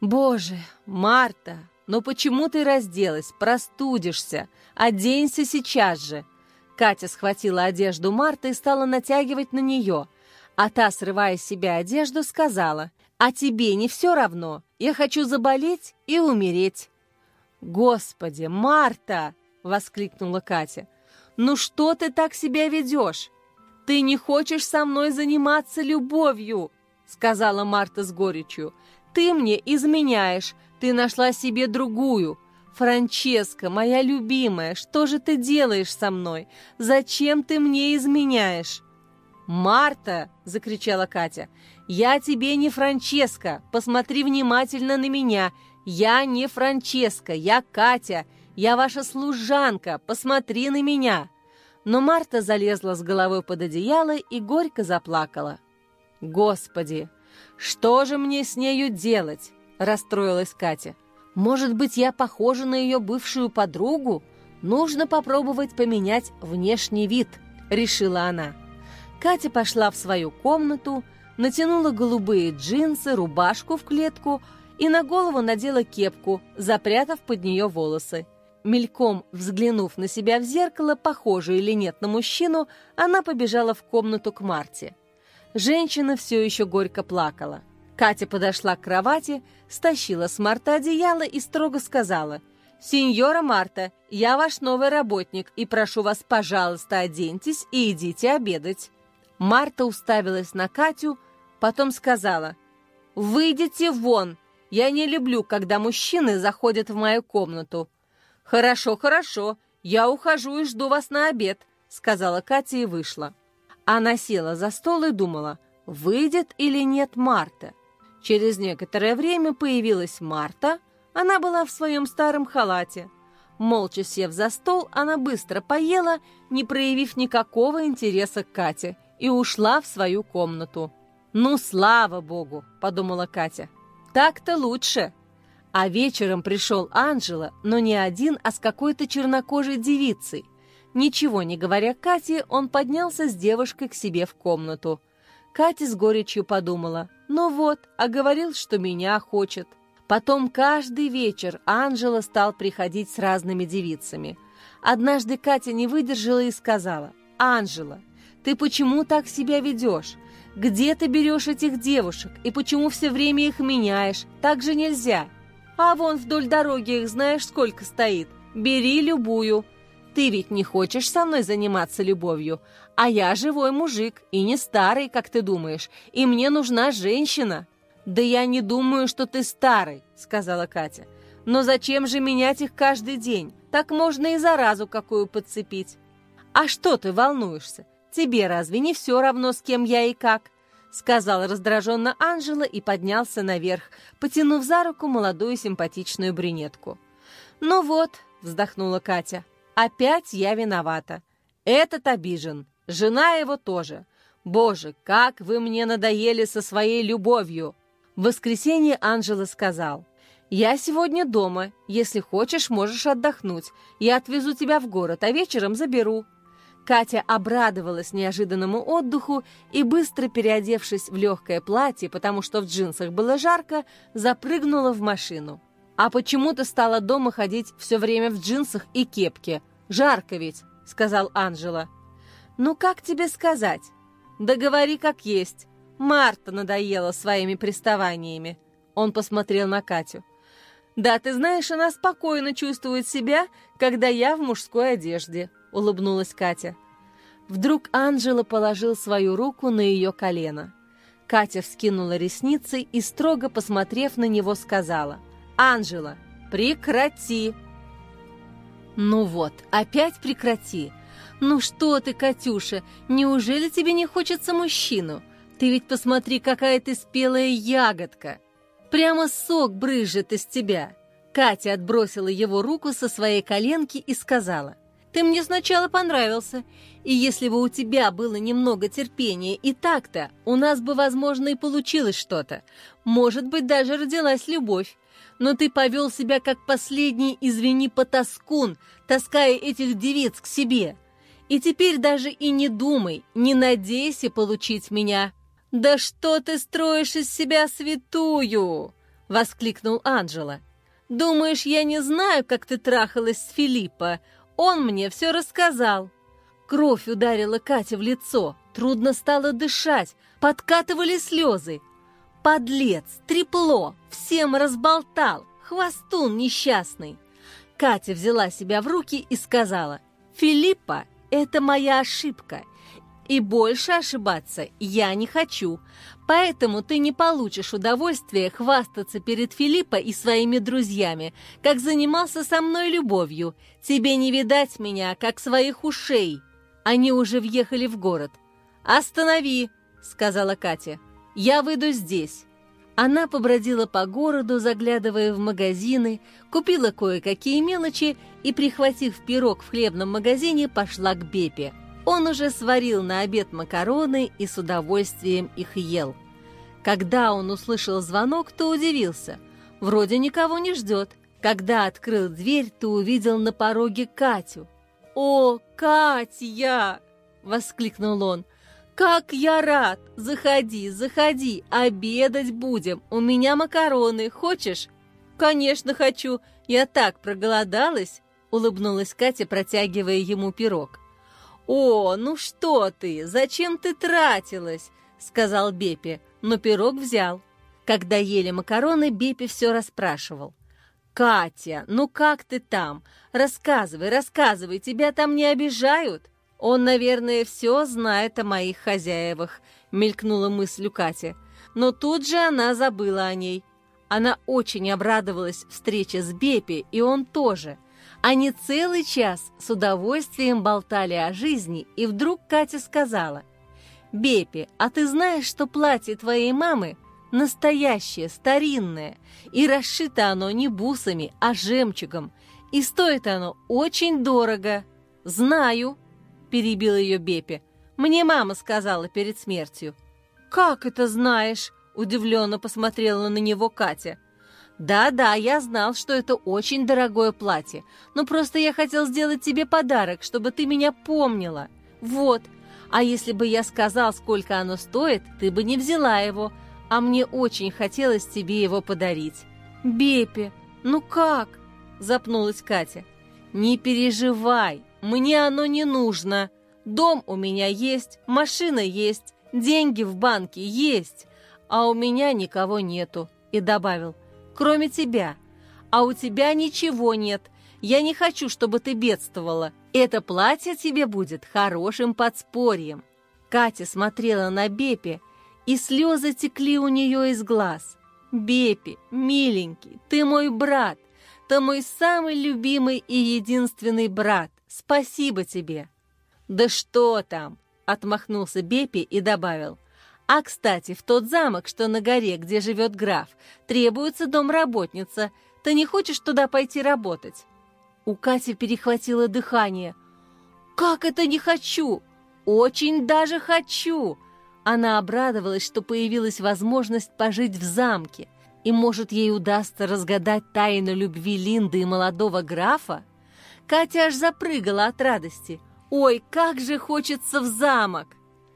«Боже, Марта, но почему ты разделась, простудишься? Оденься сейчас же!» Катя схватила одежду Марты и стала натягивать на нее, а та, срывая с себя одежду, сказала, «А тебе не все равно? Я хочу заболеть и умереть». «Господи, Марта!» — воскликнула Катя. «Ну что ты так себя ведешь? Ты не хочешь со мной заниматься любовью!» — сказала Марта с горечью. «Ты мне изменяешь, ты нашла себе другую. Франческа, моя любимая, что же ты делаешь со мной? Зачем ты мне изменяешь?» «Марта!» — закричала Катя. «Я тебе не Франческа! Посмотри внимательно на меня! Я не Франческа, я Катя! Я ваша служанка! Посмотри на меня!» Но Марта залезла с головой под одеяло и горько заплакала. «Господи, что же мне с нею делать?» – расстроилась Катя. «Может быть, я похожа на ее бывшую подругу? Нужно попробовать поменять внешний вид», – решила она. Катя пошла в свою комнату, натянула голубые джинсы, рубашку в клетку и на голову надела кепку, запрятав под нее волосы. Мельком взглянув на себя в зеркало, похоже или нет на мужчину, она побежала в комнату к Марте. Женщина все еще горько плакала. Катя подошла к кровати, стащила с Марта одеяло и строго сказала, «Сеньора Марта, я ваш новый работник и прошу вас, пожалуйста, оденьтесь и идите обедать». Марта уставилась на Катю, потом сказала, «Выйдите вон! Я не люблю, когда мужчины заходят в мою комнату. «Хорошо, хорошо, я ухожу и жду вас на обед», — сказала Катя и вышла. Она села за стол и думала, выйдет или нет Марта. Через некоторое время появилась Марта, она была в своем старом халате. Молча сев за стол, она быстро поела, не проявив никакого интереса к Кате, и ушла в свою комнату. «Ну, слава богу!» — подумала Катя. «Так-то лучше!» А вечером пришел Анжела, но не один, а с какой-то чернокожей девицей. Ничего не говоря Кате, он поднялся с девушкой к себе в комнату. Катя с горечью подумала, ну вот, а говорил, что меня хочет. Потом каждый вечер Анжела стал приходить с разными девицами. Однажды Катя не выдержала и сказала, «Анжела, ты почему так себя ведешь? Где ты берешь этих девушек и почему все время их меняешь? Так же нельзя». А вон вдоль дороги их знаешь сколько стоит. Бери любую. Ты ведь не хочешь со мной заниматься любовью, а я живой мужик и не старый, как ты думаешь, и мне нужна женщина». «Да я не думаю, что ты старый», — сказала Катя. «Но зачем же менять их каждый день? Так можно и заразу какую подцепить». «А что ты волнуешься? Тебе разве не все равно, с кем я и как? сказал раздраженно Анжела и поднялся наверх, потянув за руку молодую симпатичную брюнетку. «Ну вот», — вздохнула Катя, — «опять я виновата. Этот обижен, жена его тоже. Боже, как вы мне надоели со своей любовью!» В воскресенье Анжела сказал, «Я сегодня дома. Если хочешь, можешь отдохнуть. Я отвезу тебя в город, а вечером заберу». Катя обрадовалась неожиданному отдыху и, быстро переодевшись в легкое платье, потому что в джинсах было жарко, запрыгнула в машину. «А почему ты стала дома ходить все время в джинсах и кепке? Жарко ведь», — сказал Анжела. «Ну, как тебе сказать? Да говори как есть. Марта надоела своими приставаниями». Он посмотрел на Катю. «Да, ты знаешь, она спокойно чувствует себя, когда я в мужской одежде», — улыбнулась Катя. Вдруг Анжела положил свою руку на ее колено. Катя вскинула ресницы и, строго посмотрев на него, сказала, «Анжела, прекрати!» «Ну вот, опять прекрати! Ну что ты, Катюша, неужели тебе не хочется мужчину? Ты ведь посмотри, какая ты спелая ягодка! Прямо сок брызжет из тебя!» Катя отбросила его руку со своей коленки и сказала, «Ты мне сначала понравился, и если бы у тебя было немного терпения и так-то, у нас бы, возможно, и получилось что-то. Может быть, даже родилась любовь. Но ты повел себя как последний, извини, потаскун, таская этих девиц к себе. И теперь даже и не думай, не надейся получить меня. Да что ты строишь из себя святую? — воскликнул Анджела. «Думаешь, я не знаю, как ты трахалась с Филиппо? Он мне все рассказал». Кровь ударила Кате в лицо, трудно стало дышать, подкатывали слезы. Подлец, трепло, всем разболтал, хвостун несчастный. Катя взяла себя в руки и сказала, «Филиппа, это моя ошибка, и больше ошибаться я не хочу, поэтому ты не получишь удовольствия хвастаться перед Филиппо и своими друзьями, как занимался со мной любовью. Тебе не видать меня, как своих ушей». Они уже въехали в город. «Останови!» — сказала Катя. «Я выйду здесь». Она побродила по городу, заглядывая в магазины, купила кое-какие мелочи и, прихватив пирог в хлебном магазине, пошла к Бепе. Он уже сварил на обед макароны и с удовольствием их ел. Когда он услышал звонок, то удивился. Вроде никого не ждет. Когда открыл дверь, то увидел на пороге Катю. «О, Катя!» — воскликнул он. «Как я рад! Заходи, заходи, обедать будем. У меня макароны. Хочешь?» «Конечно хочу. Я так проголодалась!» — улыбнулась Катя, протягивая ему пирог. «О, ну что ты! Зачем ты тратилась?» — сказал Бепи, но пирог взял. Когда ели макароны, Бепи все расспрашивал. «Катя, ну как ты там? Рассказывай, рассказывай, тебя там не обижают?» «Он, наверное, все знает о моих хозяевах», — мелькнула мысль у Кати. Но тут же она забыла о ней. Она очень обрадовалась встрече с Бепи, и он тоже. Они целый час с удовольствием болтали о жизни, и вдруг Катя сказала, «Бепи, а ты знаешь, что платье твоей мамы Настоящее, старинное. И расшито оно не бусами, а жемчугом. И стоит оно очень дорого. Знаю, перебил ее Бепи. Мне мама сказала перед смертью. Как это знаешь? Удивленно посмотрела на него Катя. «Да-да, я знал, что это очень дорогое платье, но просто я хотел сделать тебе подарок, чтобы ты меня помнила. Вот, а если бы я сказал, сколько оно стоит, ты бы не взяла его, а мне очень хотелось тебе его подарить. Бепе, ну как?» – запнулась Катя. «Не переживай, мне оно не нужно. Дом у меня есть, машина есть, деньги в банке есть, а у меня никого нету», – и добавил, «кроме тебя. А у тебя ничего нет. Я не хочу, чтобы ты бедствовала. Это платье тебе будет хорошим подспорьем». Катя смотрела на Бепе, и слезы текли у нее из глаз. «Бепи, миленький, ты мой брат, ты мой самый любимый и единственный брат. Спасибо тебе!» «Да что там!» — отмахнулся Бепи и добавил. «А, кстати, в тот замок, что на горе, где живет граф, требуется домработница. Ты не хочешь туда пойти работать?» У Кати перехватило дыхание. «Как это не хочу? Очень даже хочу!» Она обрадовалась, что появилась возможность пожить в замке, и, может, ей удастся разгадать тайну любви Линды и молодого графа? Катя аж запрыгала от радости. «Ой, как же хочется в замок!»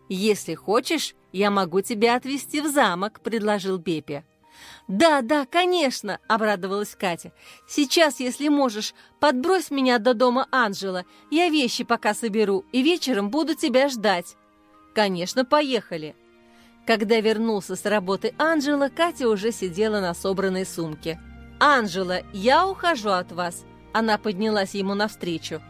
«Если хочешь, я могу тебя отвезти в замок», — предложил Бепе. «Да, да, конечно!» — обрадовалась Катя. «Сейчас, если можешь, подбрось меня до дома Анжела. Я вещи пока соберу, и вечером буду тебя ждать». «Конечно, поехали!» Когда вернулся с работы Анжела, Катя уже сидела на собранной сумке. «Анжела, я ухожу от вас!» Она поднялась ему навстречу.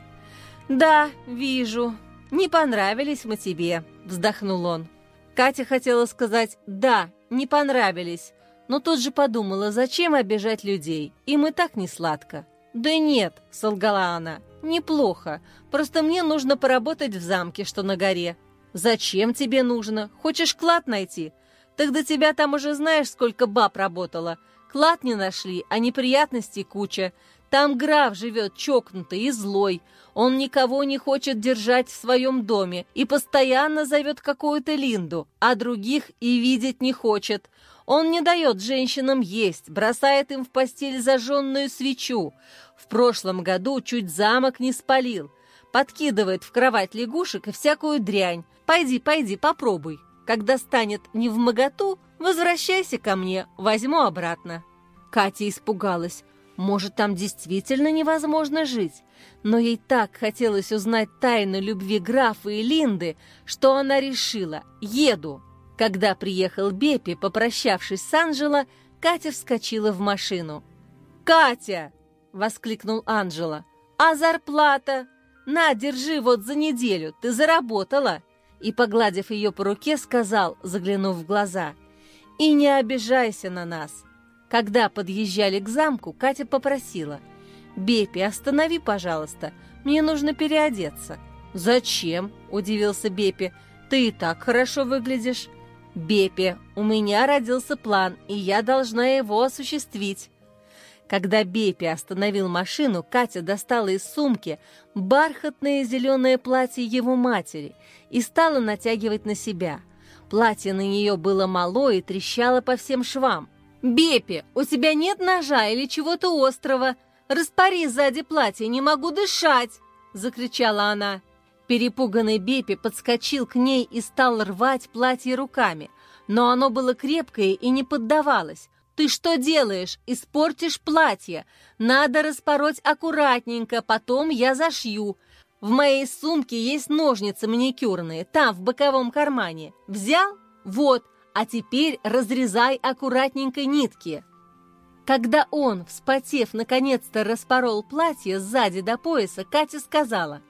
«Да, вижу. Не понравились мы тебе», — вздохнул он. Катя хотела сказать «да, не понравились», но тут же подумала, зачем обижать людей, им и так не сладко. «Да нет», — солгала она, — «неплохо, просто мне нужно поработать в замке, что на горе, «Зачем тебе нужно? Хочешь клад найти? Так до тебя там уже знаешь, сколько баб работало. Клад не нашли, а неприятностей куча. Там граф живет чокнутый и злой. Он никого не хочет держать в своем доме и постоянно зовет какую-то Линду, а других и видеть не хочет. Он не дает женщинам есть, бросает им в постель зажженную свечу. В прошлом году чуть замок не спалил. Подкидывает в кровать лягушек и всякую дрянь. Пойди, пойди, попробуй. Когда станет не в моготу, возвращайся ко мне, возьму обратно». Катя испугалась. Может, там действительно невозможно жить? Но ей так хотелось узнать тайну любви графа и Линды, что она решила «еду». Когда приехал Бепи, попрощавшись с Анжело, Катя вскочила в машину. «Катя!» — воскликнул Анжела. «А зарплата? На, держи вот за неделю, ты заработала!» И, погладив ее по руке, сказал, заглянув в глаза, «И не обижайся на нас!» Когда подъезжали к замку, Катя попросила, «Бепи, останови, пожалуйста, мне нужно переодеться». «Зачем?» – удивился Бепи. «Ты и так хорошо выглядишь». «Бепи, у меня родился план, и я должна его осуществить». Когда Бепи остановил машину, Катя достала из сумки бархатное зеленое платье его матери и стала натягивать на себя. Платье на нее было мало и трещало по всем швам. «Бепи, у тебя нет ножа или чего-то острого? Распори сзади платье, не могу дышать!» — закричала она. Перепуганный Бепи подскочил к ней и стал рвать платье руками, но оно было крепкое и не поддавалось. «Ты что делаешь? Испортишь платье. Надо распороть аккуратненько, потом я зашью. В моей сумке есть ножницы маникюрные, там, в боковом кармане. Взял? Вот, а теперь разрезай аккуратненько нитки». Когда он, вспотев, наконец-то распорол платье сзади до пояса, Катя сказала,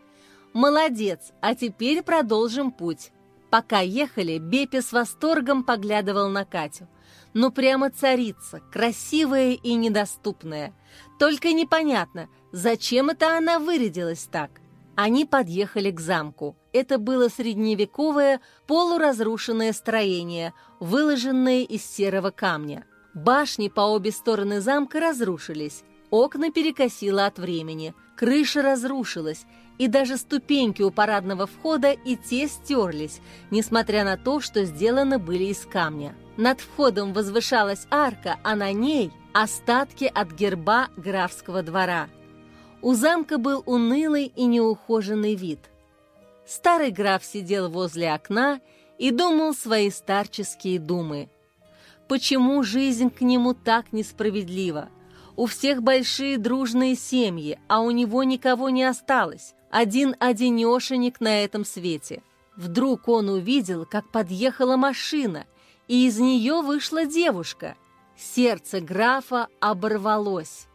«Молодец, а теперь продолжим путь». Пока ехали, Бепи с восторгом поглядывал на Катю – ну прямо царица, красивая и недоступная. Только непонятно, зачем это она вырядилась так? Они подъехали к замку. Это было средневековое полуразрушенное строение, выложенное из серого камня. Башни по обе стороны замка разрушились, окна перекосило от времени, крыша разрушилась, и даже ступеньки у парадного входа и те стерлись, несмотря на то, что сделаны были из камня. Над входом возвышалась арка, а на ней остатки от герба графского двора. У замка был унылый и неухоженный вид. Старый граф сидел возле окна и думал свои старческие думы. Почему жизнь к нему так несправедлива? У всех большие дружные семьи, а у него никого не осталось. Один-одинешенек на этом свете. Вдруг он увидел, как подъехала машина – и из нее вышла девушка. Сердце графа оборвалось.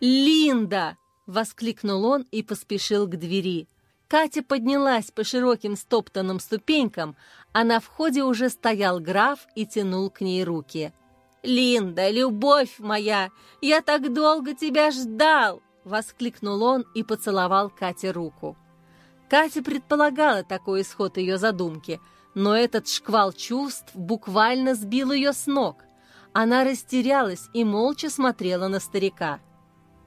«Линда!» — воскликнул он и поспешил к двери. Катя поднялась по широким стоптанным ступенькам, а на входе уже стоял граф и тянул к ней руки. «Линда, любовь моя, я так долго тебя ждал!» — воскликнул он и поцеловал Кате руку. Катя предполагала такой исход ее задумки — но этот шквал чувств буквально сбил ее с ног. Она растерялась и молча смотрела на старика.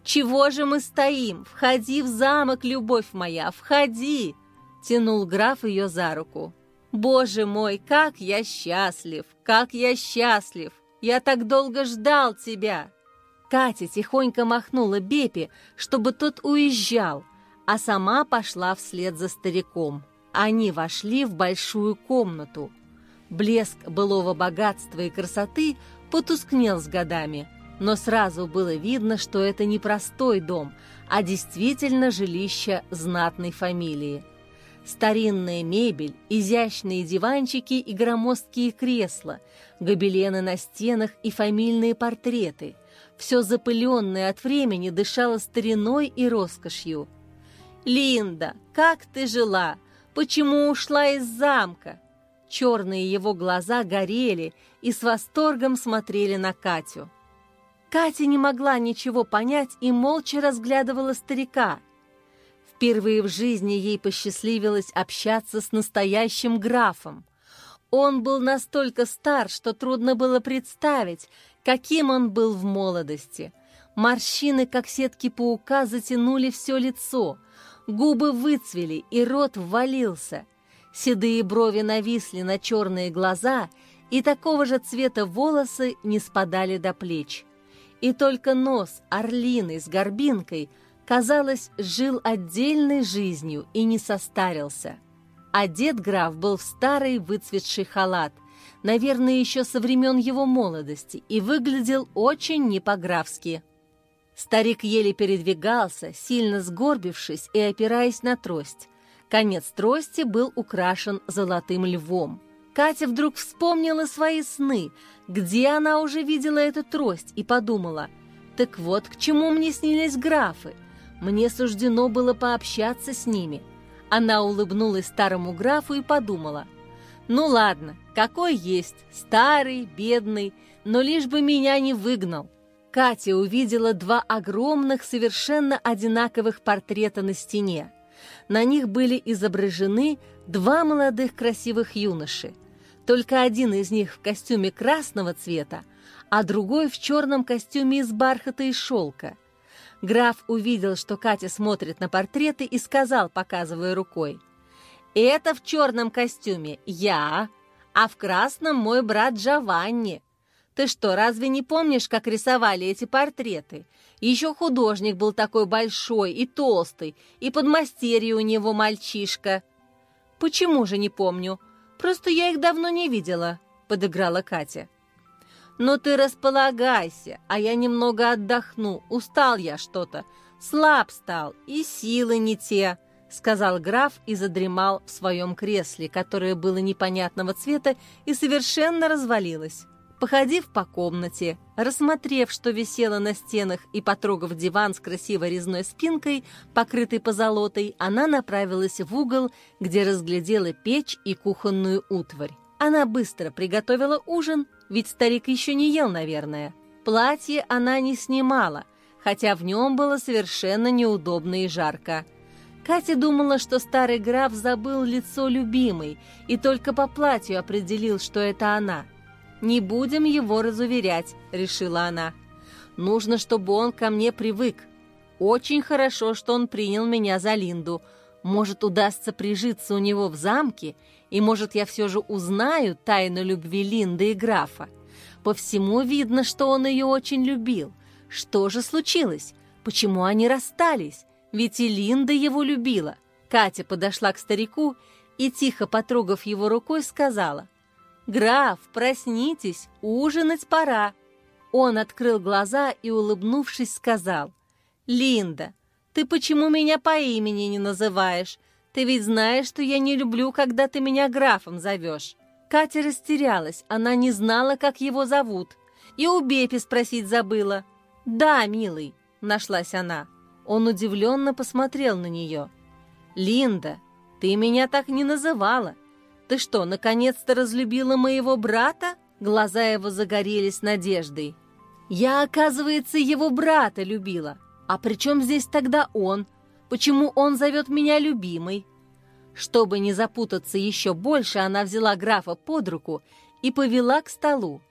«Чего же мы стоим? Входи в замок, любовь моя, входи!» Тянул граф ее за руку. «Боже мой, как я счастлив! Как я счастлив! Я так долго ждал тебя!» Катя тихонько махнула Бепи, чтобы тот уезжал, а сама пошла вслед за стариком. Они вошли в большую комнату. Блеск былого богатства и красоты потускнел с годами, но сразу было видно, что это не простой дом, а действительно жилище знатной фамилии. Старинная мебель, изящные диванчики и громоздкие кресла, гобелены на стенах и фамильные портреты. Все запыленное от времени дышало стариной и роскошью. «Линда, как ты жила? Почему ушла из замка? Черные его глаза горели и с восторгом смотрели на Катю. Катя не могла ничего понять и молча разглядывала старика. Впервые в жизни ей посчастливилось общаться с настоящим графом. Он был настолько стар, что трудно было представить, каким он был в молодости. Морщины, как сетки паука, затянули все лицо – Губы выцвели, и рот ввалился. Седые брови нависли на черные глаза, и такого же цвета волосы не спадали до плеч. И только нос, орлиный с горбинкой, казалось, жил отдельной жизнью и не состарился. Одет граф был в старый выцветший халат. наверное, еще со времен его молодости, и выглядел очень не по-графски. Старик еле передвигался, сильно сгорбившись и опираясь на трость. Конец трости был украшен золотым львом. Катя вдруг вспомнила свои сны, где она уже видела эту трость, и подумала, «Так вот, к чему мне снились графы? Мне суждено было пообщаться с ними». Она улыбнулась старому графу и подумала, «Ну ладно, какой есть, старый, бедный, но лишь бы меня не выгнал». Катя увидела два огромных, совершенно одинаковых портрета на стене. На них были изображены два молодых красивых юноши. Только один из них в костюме красного цвета, а другой в черном костюме из бархата и шелка. Граф увидел, что Катя смотрит на портреты и сказал, показывая рукой, «Это в черном костюме я, а в красном мой брат Джованни. Ты что, разве не помнишь, как рисовали эти портреты? Еще художник был такой большой и толстый, и подмастерье у него мальчишка. Почему же не помню? Просто я их давно не видела, подыграла Катя. Но ты располагайся, а я немного отдохну. Устал я что-то, слаб стал, и силы не те, сказал граф и задремал в своем кресле, которое было непонятного цвета и совершенно развалилось. Походив по комнате, рассмотрев, что висело на стенах и потрогав диван с красивой резной спинкой, покрытой позолотой, она направилась в угол, где разглядела печь и кухонную утварь. Она быстро приготовила ужин, ведь старик еще не ел, наверное. Платье она не снимала, хотя в нем было совершенно неудобно и жарко. Катя думала, что старый граф забыл лицо любимой и только по платью определил, что это она – «Не будем его разуверять», — решила она. «Нужно, чтобы он ко мне привык. Очень хорошо, что он принял меня за Линду. Может, удастся прижиться у него в замке, и, может, я все же узнаю тайну любви Линды и графа. По всему видно, что он ее очень любил. Что же случилось? Почему они расстались? Ведь и Линда его любила». Катя подошла к старику и, тихо потрогав его рукой, сказала, «Граф, проснитесь, ужинать пора!» Он открыл глаза и, улыбнувшись, сказал, «Линда, ты почему меня по имени не называешь? Ты ведь знаешь, что я не люблю, когда ты меня графом зовешь». Катя растерялась, она не знала, как его зовут. И у Бепи спросить забыла. «Да, милый», — нашлась она. Он удивленно посмотрел на нее. «Линда, ты меня так не называла. «Ты что, наконец-то разлюбила моего брата?» Глаза его загорелись надеждой. «Я, оказывается, его брата любила. А при чем здесь тогда он? Почему он зовет меня любимой?» Чтобы не запутаться еще больше, она взяла графа под руку и повела к столу.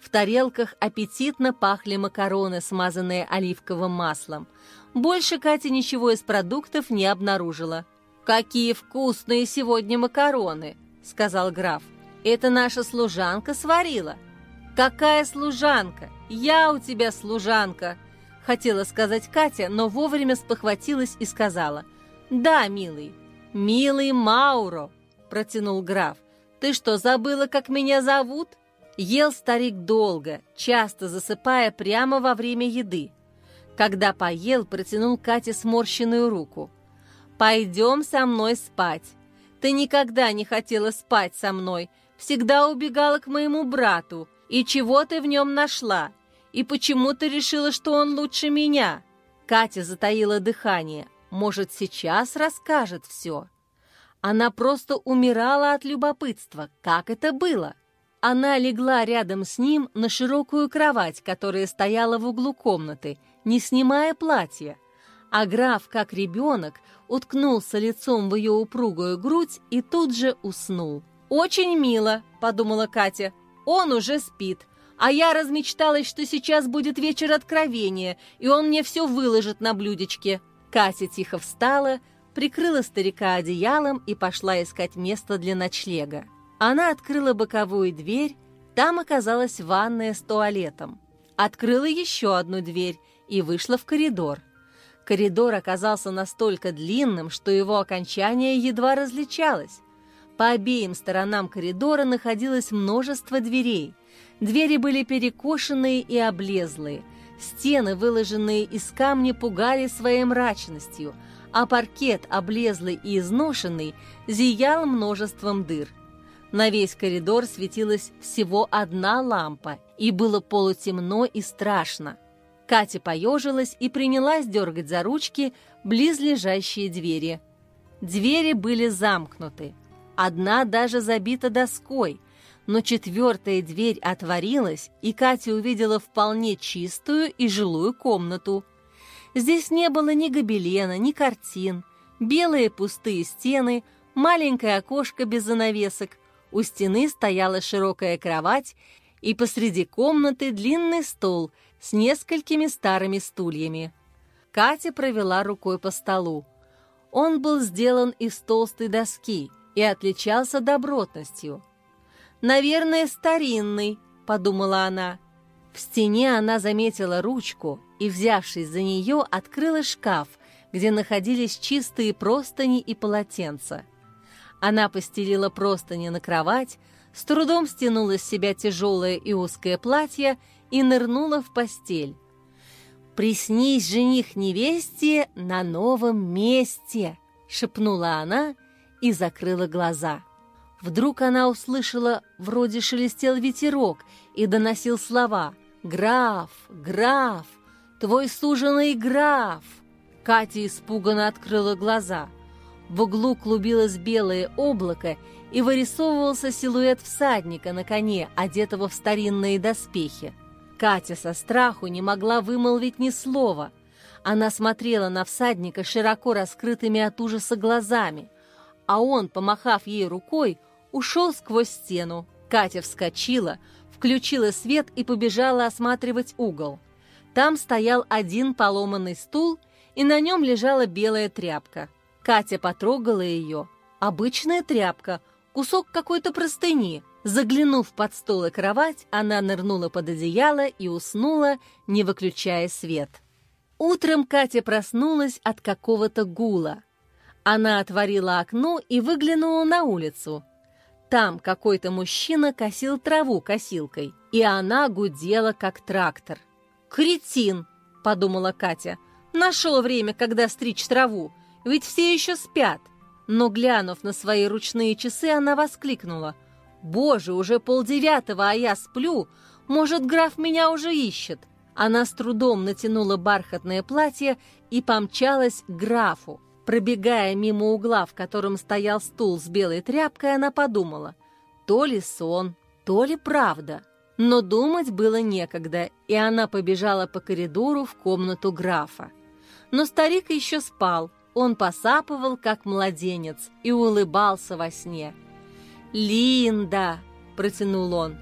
В тарелках аппетитно пахли макароны, смазанные оливковым маслом. Больше Катя ничего из продуктов не обнаружила. «Какие вкусные сегодня макароны!» — сказал граф. «Это наша служанка сварила». «Какая служанка? Я у тебя служанка!» Хотела сказать Катя, но вовремя спохватилась и сказала. «Да, милый, милый Мауро!» — протянул граф. «Ты что, забыла, как меня зовут?» Ел старик долго, часто засыпая прямо во время еды. Когда поел, протянул Кате сморщенную руку. «Пойдем со мной спать. Ты никогда не хотела спать со мной, всегда убегала к моему брату. И чего ты в нем нашла? И почему ты решила, что он лучше меня?» Катя затаила дыхание. Может, сейчас расскажет все. Она просто умирала от любопытства. Как это было? Она легла рядом с ним на широкую кровать, которая стояла в углу комнаты, не снимая платья а граф, как ребенок, уткнулся лицом в ее упругую грудь и тут же уснул. «Очень мило», — подумала Катя, — «он уже спит». А я размечталась, что сейчас будет вечер откровения, и он мне все выложит на блюдечке. Катя тихо встала, прикрыла старика одеялом и пошла искать место для ночлега. Она открыла боковую дверь, там оказалась ванная с туалетом. Открыла еще одну дверь и вышла в коридор. Коридор оказался настолько длинным, что его окончание едва различалось. По обеим сторонам коридора находилось множество дверей. Двери были перекошенные и облезлые. Стены, выложенные из камня, пугали своей мрачностью, а паркет, облезлый и изношенный, зиял множеством дыр. На весь коридор светилась всего одна лампа, и было полутемно и страшно. Катя поежилась и принялась дергать за ручки близлежащие двери. Двери были замкнуты. Одна даже забита доской, но четвертая дверь отворилась, и Катя увидела вполне чистую и жилую комнату. Здесь не было ни гобелена, ни картин, белые пустые стены, маленькое окошко без занавесок, у стены стояла широкая кровать, и посреди комнаты длинный стол с несколькими старыми стульями. Катя провела рукой по столу. Он был сделан из толстой доски – и отличался добротностью. «Наверное, старинный», — подумала она. В стене она заметила ручку и, взявшись за нее, открыла шкаф, где находились чистые простыни и полотенца. Она постелила простыни на кровать, с трудом стянула с себя тяжелое и узкое платье и нырнула в постель. «Приснись жених невесте на новом месте!» — шепнула она и закрыла глаза. Вдруг она услышала, вроде шелестел ветерок и доносил слова «Граф! Граф! Твой суженый граф!» Катя испуганно открыла глаза. В углу клубилось белое облако, и вырисовывался силуэт всадника на коне, одетого в старинные доспехи. Катя со страху не могла вымолвить ни слова. Она смотрела на всадника широко раскрытыми от ужаса глазами а он, помахав ей рукой, ушел сквозь стену. Катя вскочила, включила свет и побежала осматривать угол. Там стоял один поломанный стул, и на нем лежала белая тряпка. Катя потрогала ее. Обычная тряпка, кусок какой-то простыни. Заглянув под стол и кровать, она нырнула под одеяло и уснула, не выключая свет. Утром Катя проснулась от какого-то гула. Она отворила окно и выглянула на улицу. Там какой-то мужчина косил траву косилкой, и она гудела, как трактор. «Кретин!» — подумала Катя. «Нашел время, когда стричь траву, ведь все еще спят». Но, глянув на свои ручные часы, она воскликнула. «Боже, уже полдевятого, а я сплю! Может, граф меня уже ищет?» Она с трудом натянула бархатное платье и помчалась к графу. Пробегая мимо угла, в котором стоял стул с белой тряпкой, она подумала, то ли сон, то ли правда. Но думать было некогда, и она побежала по коридору в комнату графа. Но старик еще спал, он посапывал, как младенец, и улыбался во сне. «Линда!» – протянул он.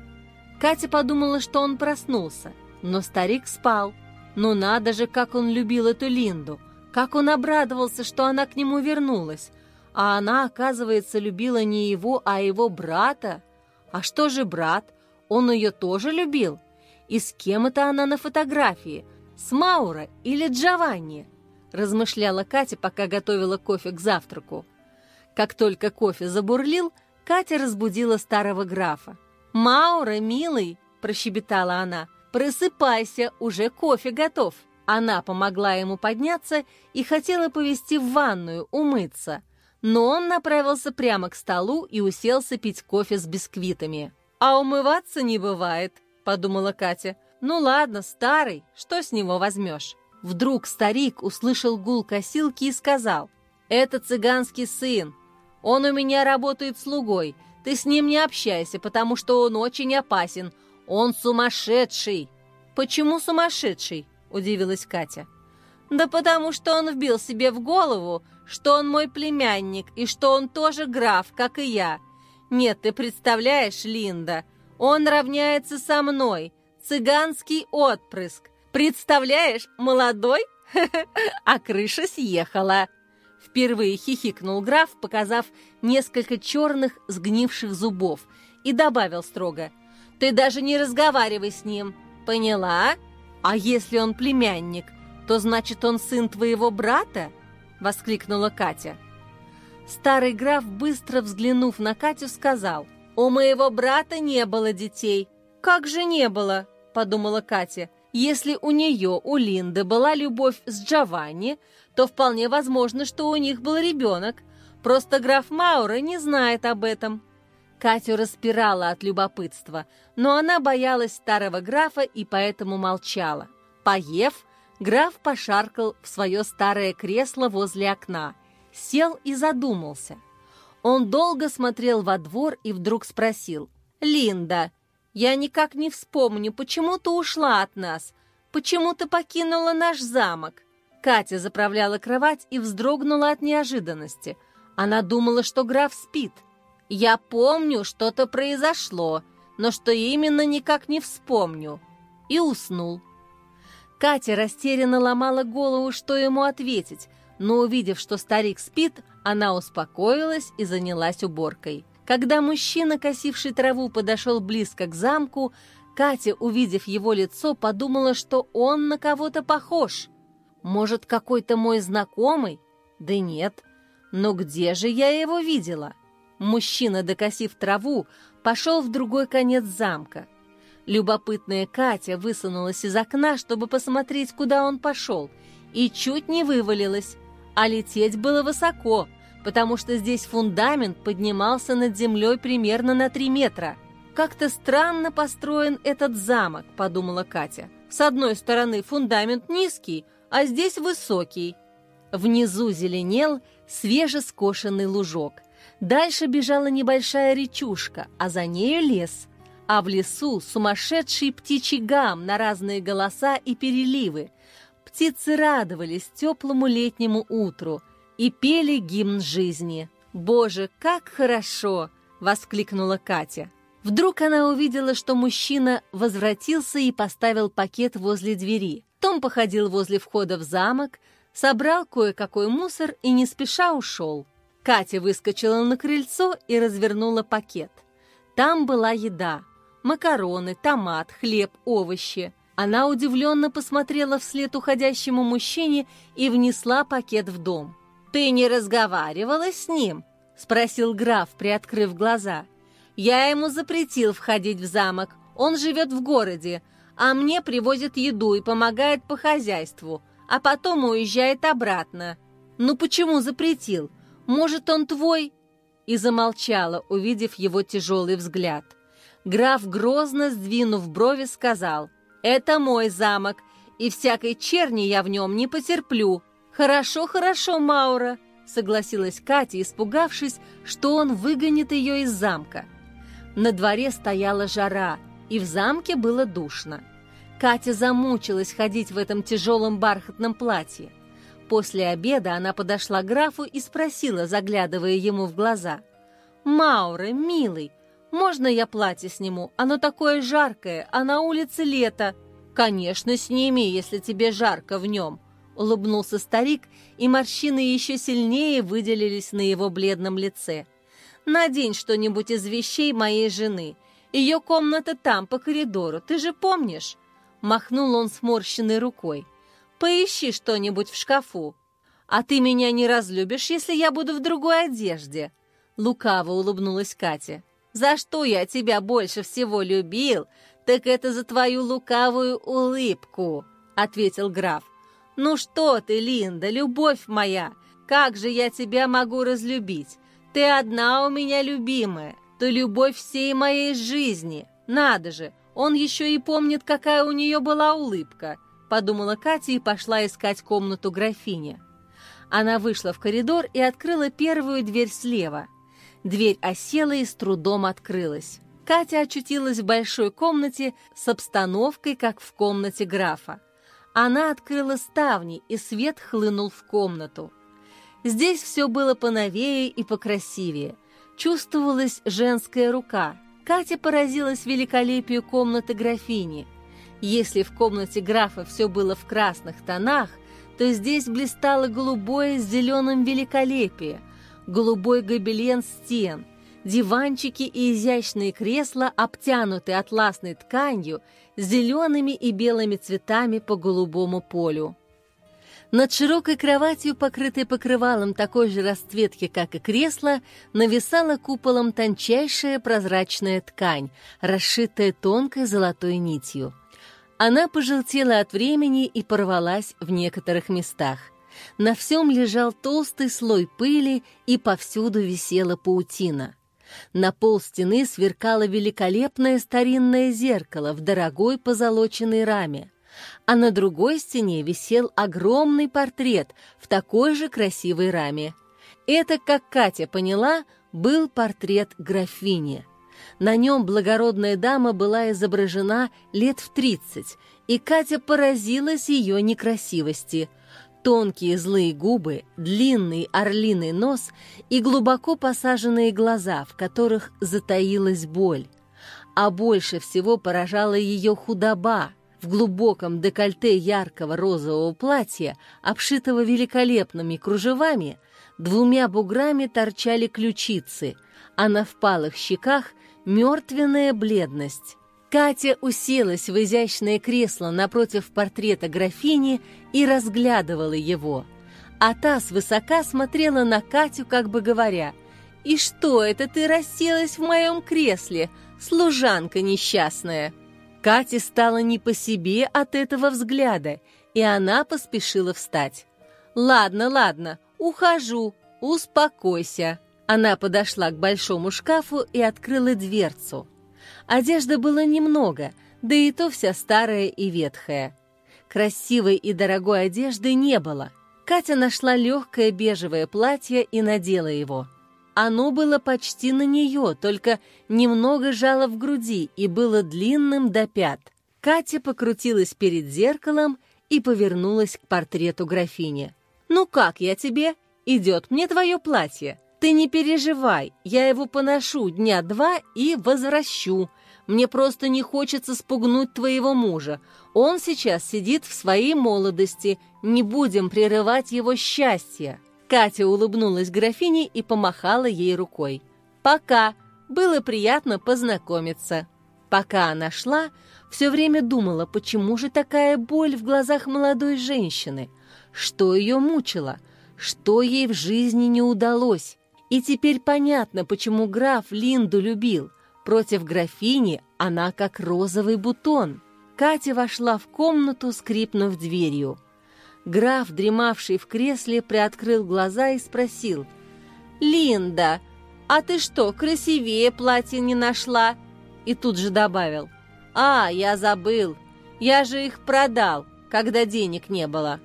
Катя подумала, что он проснулся, но старик спал. Ну надо же, как он любил эту Линду – как он обрадовался, что она к нему вернулась. А она, оказывается, любила не его, а его брата. А что же брат? Он ее тоже любил? И с кем это она на фотографии? С Маура или Джованни? Размышляла Катя, пока готовила кофе к завтраку. Как только кофе забурлил, Катя разбудила старого графа. «Маура, милый!» – прощебетала она. «Просыпайся, уже кофе готов!» Она помогла ему подняться и хотела повести в ванную, умыться. Но он направился прямо к столу и уселся пить кофе с бисквитами. «А умываться не бывает», — подумала Катя. «Ну ладно, старый, что с него возьмешь?» Вдруг старик услышал гул косилки и сказал, «Это цыганский сын. Он у меня работает слугой. Ты с ним не общайся, потому что он очень опасен. Он сумасшедший». «Почему сумасшедший?» удивилась Катя. «Да потому что он вбил себе в голову, что он мой племянник и что он тоже граф, как и я. Нет, ты представляешь, Линда, он равняется со мной, цыганский отпрыск. Представляешь, молодой? А крыша съехала!» Впервые хихикнул граф, показав несколько черных сгнивших зубов, и добавил строго. «Ты даже не разговаривай с ним, поняла?» «А если он племянник, то значит он сын твоего брата?» — воскликнула Катя. Старый граф, быстро взглянув на Катю, сказал, «У моего брата не было детей». «Как же не было?» – подумала Катя. «Если у нее, у Линды, была любовь с Джованни, то вполне возможно, что у них был ребенок. Просто граф Маура не знает об этом». Катю распирала от любопытства, но она боялась старого графа и поэтому молчала. Поев, граф пошаркал в свое старое кресло возле окна, сел и задумался. Он долго смотрел во двор и вдруг спросил, «Линда, я никак не вспомню, почему ты ушла от нас, почему ты покинула наш замок?» Катя заправляла кровать и вздрогнула от неожиданности. Она думала, что граф спит – я помню, что-то произошло, но что именно никак не вспомню. И уснул. Катя растерянно ломала голову, что ему ответить, но увидев, что старик спит, она успокоилась и занялась уборкой. Когда мужчина, косивший траву, подошел близко к замку, Катя, увидев его лицо, подумала, что он на кого-то похож. Может, какой-то мой знакомый? Да нет. Но где же я его видела? Мужчина, докосив траву, пошел в другой конец замка. Любопытная Катя высунулась из окна, чтобы посмотреть, куда он пошел, и чуть не вывалилась. А лететь было высоко, потому что здесь фундамент поднимался над землей примерно на три метра. «Как-то странно построен этот замок», — подумала Катя. «С одной стороны фундамент низкий, а здесь высокий». Внизу зеленел свежескошенный лужок — Дальше бежала небольшая речушка, а за нею лес. А в лесу сумасшедший птичий гам на разные голоса и переливы. Птицы радовались теплому летнему утру и пели гимн жизни. «Боже, как хорошо!» — воскликнула Катя. Вдруг она увидела, что мужчина возвратился и поставил пакет возле двери. Том походил возле входа в замок, собрал кое-какой мусор и не спеша ушел. Катя выскочила на крыльцо и развернула пакет. Там была еда. Макароны, томат, хлеб, овощи. Она удивленно посмотрела вслед уходящему мужчине и внесла пакет в дом. «Ты не разговаривала с ним?» – спросил граф, приоткрыв глаза. «Я ему запретил входить в замок. Он живет в городе, а мне привозят еду и помогает по хозяйству, а потом уезжает обратно. Ну почему запретил? Может, он твой?» И замолчала, увидев его тяжелый взгляд. Граф, грозно сдвинув брови, сказал, «Это мой замок, и всякой черни я в нем не потерплю». «Хорошо, хорошо, Маура», — согласилась Катя, испугавшись, что он выгонит ее из замка. На дворе стояла жара, и в замке было душно. Катя замучилась ходить в этом тяжелом бархатном платье. После обеда она подошла к графу и спросила, заглядывая ему в глаза. «Мауре, милый, можно я платье сниму? Оно такое жаркое, а на улице лето». «Конечно, сними, если тебе жарко в нем», — улыбнулся старик, и морщины еще сильнее выделились на его бледном лице. «Надень что-нибудь из вещей моей жены. Ее комната там, по коридору, ты же помнишь?» Махнул он сморщенной рукой. Поищи что-нибудь в шкафу. А ты меня не разлюбишь, если я буду в другой одежде?» Лукаво улыбнулась Катя. «За что я тебя больше всего любил, так это за твою лукавую улыбку», — ответил граф. «Ну что ты, Линда, любовь моя, как же я тебя могу разлюбить? Ты одна у меня любимая, ты любовь всей моей жизни. Надо же, он еще и помнит, какая у нее была улыбка подумала Катя и пошла искать комнату графини. Она вышла в коридор и открыла первую дверь слева. Дверь осела и с трудом открылась. Катя очутилась в большой комнате с обстановкой, как в комнате графа. Она открыла ставни, и свет хлынул в комнату. Здесь все было поновее и покрасивее. Чувствовалась женская рука. Катя поразилась великолепию комнаты графини. Если в комнате графа все было в красных тонах, то здесь блистало голубое с зеленым великолепие, голубой гобелен стен, диванчики и изящные кресла, обтянутые атласной тканью, зелеными и белыми цветами по голубому полю. Над широкой кроватью, покрытой покрывалом такой же расцветки, как и кресло, нависала куполом тончайшая прозрачная ткань, расшитая тонкой золотой нитью. Она пожелтела от времени и порвалась в некоторых местах. На всем лежал толстый слой пыли, и повсюду висела паутина. На пол стены сверкало великолепное старинное зеркало в дорогой позолоченной раме а на другой стене висел огромный портрет в такой же красивой раме. Это, как Катя поняла, был портрет графини. На нем благородная дама была изображена лет в тридцать, и Катя поразилась ее некрасивости. Тонкие злые губы, длинный орлиный нос и глубоко посаженные глаза, в которых затаилась боль. А больше всего поражала ее худоба, в глубоком декольте яркого розового платья, обшитого великолепными кружевами, двумя буграми торчали ключицы, а на впалых щеках мертвенная бледность. Катя уселась в изящное кресло напротив портрета графини и разглядывала его. А та свысока смотрела на Катю, как бы говоря, «И что это ты расселась в моем кресле, служанка несчастная?» Кате стало не по себе от этого взгляда, и она поспешила встать. «Ладно, ладно, ухожу, успокойся». Она подошла к большому шкафу и открыла дверцу. Одежды было немного, да и то вся старая и ветхая. Красивой и дорогой одежды не было. Катя нашла легкое бежевое платье и надела его. Оно было почти на нее, только немного жало в груди и было длинным до пят. Катя покрутилась перед зеркалом и повернулась к портрету графини. «Ну как я тебе? Идет мне твое платье. Ты не переживай, я его поношу дня два и возвращу. Мне просто не хочется спугнуть твоего мужа. Он сейчас сидит в своей молодости. Не будем прерывать его счастье». Катя улыбнулась графине и помахала ей рукой. «Пока! Было приятно познакомиться!» Пока она шла, все время думала, почему же такая боль в глазах молодой женщины, что ее мучило, что ей в жизни не удалось. И теперь понятно, почему граф Линду любил. Против графини она как розовый бутон. Катя вошла в комнату, скрипнув дверью. Граф, дремавший в кресле, приоткрыл глаза и спросил. «Линда, а ты что, красивее платье не нашла?» И тут же добавил. «А, я забыл. Я же их продал, когда денег не было».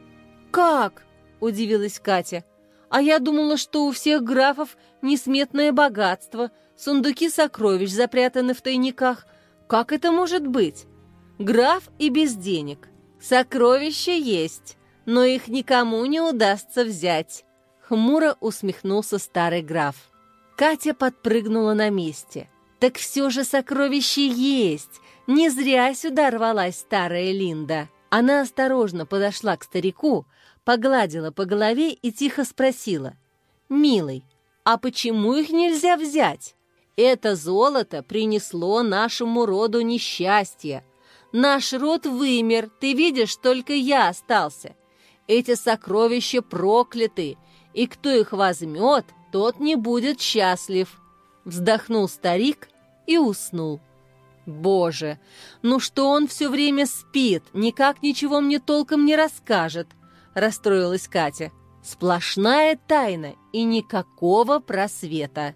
«Как?» – удивилась Катя. «А я думала, что у всех графов несметное богатство, сундуки сокровищ запрятаны в тайниках. Как это может быть? Граф и без денег. Сокровища есть» но их никому не удастся взять», — хмуро усмехнулся старый граф. Катя подпрыгнула на месте. «Так все же сокровище есть! Не зря сюда рвалась старая Линда!» Она осторожно подошла к старику, погладила по голове и тихо спросила. «Милый, а почему их нельзя взять? Это золото принесло нашему роду несчастье. Наш род вымер, ты видишь, только я остался. Эти сокровища прокляты, и кто их возьмет, тот не будет счастлив. Вздохнул старик и уснул. Боже, ну что он все время спит, никак ничего мне толком не расскажет, расстроилась Катя. Сплошная тайна и никакого просвета.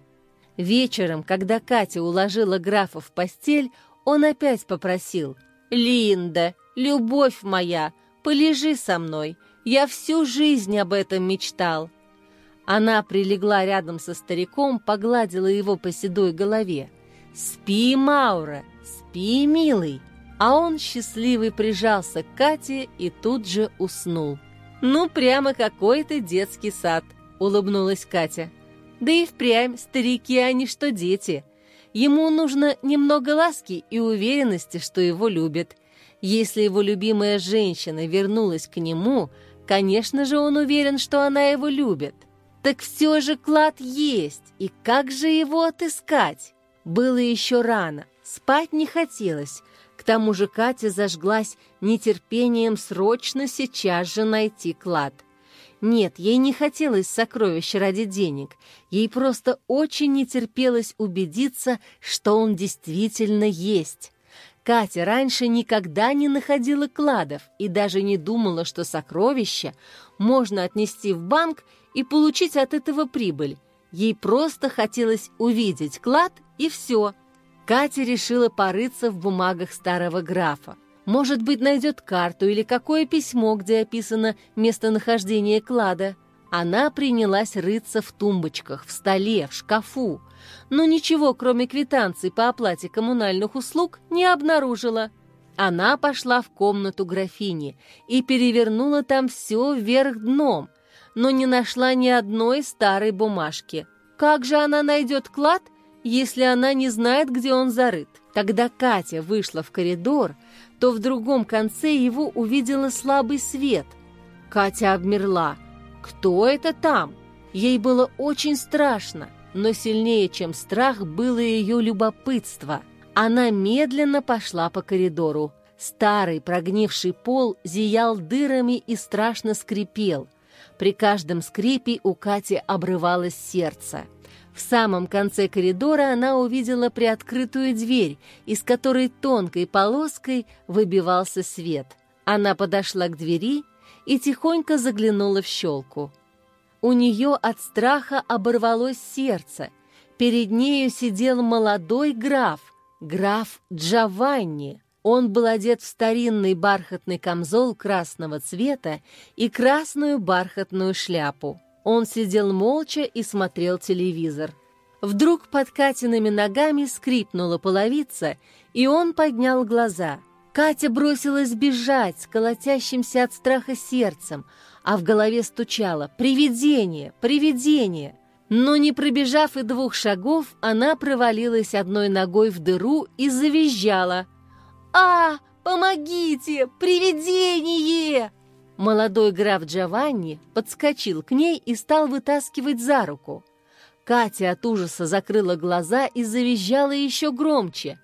Вечером, когда Катя уложила графа в постель, он опять попросил. «Линда, любовь моя, полежи со мной, я всю жизнь об этом мечтал». Она прилегла рядом со стариком, погладила его по седой голове. «Спи, Маура, спи, милый!» А он счастливый прижался к Кате и тут же уснул. «Ну, прямо какой-то детский сад», — улыбнулась Катя. «Да и впрямь старики они что дети. Ему нужно немного ласки и уверенности, что его любят. Если его любимая женщина вернулась к нему, Конечно же, он уверен, что она его любит. Так все же клад есть, и как же его отыскать? Было еще рано, спать не хотелось. К тому же Катя зажглась нетерпением срочно сейчас же найти клад. Нет, ей не хотелось сокровища ради денег, ей просто очень не терпелось убедиться, что он действительно есть. Катя раньше никогда не находила кладов и даже не думала, что сокровища можно отнести в банк и получить от этого прибыль. Ей просто хотелось увидеть клад и все. Катя решила порыться в бумагах старого графа. Может быть, найдет карту или какое письмо, где описано местонахождение клада. Она принялась рыться в тумбочках, в столе, в шкафу, но ничего, кроме квитанций по оплате коммунальных услуг, не обнаружила. Она пошла в комнату графини и перевернула там все вверх дном, но не нашла ни одной старой бумажки. Как же она найдет клад, если она не знает, где он зарыт? Когда Катя вышла в коридор, то в другом конце его увидела слабый свет. Катя обмерла. Кто это там? Ей было очень страшно, но сильнее, чем страх, было ее любопытство. Она медленно пошла по коридору. Старый прогнивший пол зиял дырами и страшно скрипел. При каждом скрипе у Кати обрывалось сердце. В самом конце коридора она увидела приоткрытую дверь, из которой тонкой полоской выбивался свет. Она подошла к двери и тихонько заглянула в щелку. У нее от страха оборвалось сердце. Перед нею сидел молодой граф, граф Джованни. Он был одет в старинный бархатный камзол красного цвета и красную бархатную шляпу. Он сидел молча и смотрел телевизор. Вдруг под Катиными ногами скрипнула половица, и он поднял глаза. Катя бросилась бежать с колотящимся от страха сердцем, а в голове стучало «Привидение! Привидение!». Но не пробежав и двух шагов, она провалилась одной ногой в дыру и завизжала. «А, помогите! Привидение!» Молодой граф Джованни подскочил к ней и стал вытаскивать за руку. Катя от ужаса закрыла глаза и завизжала еще громче.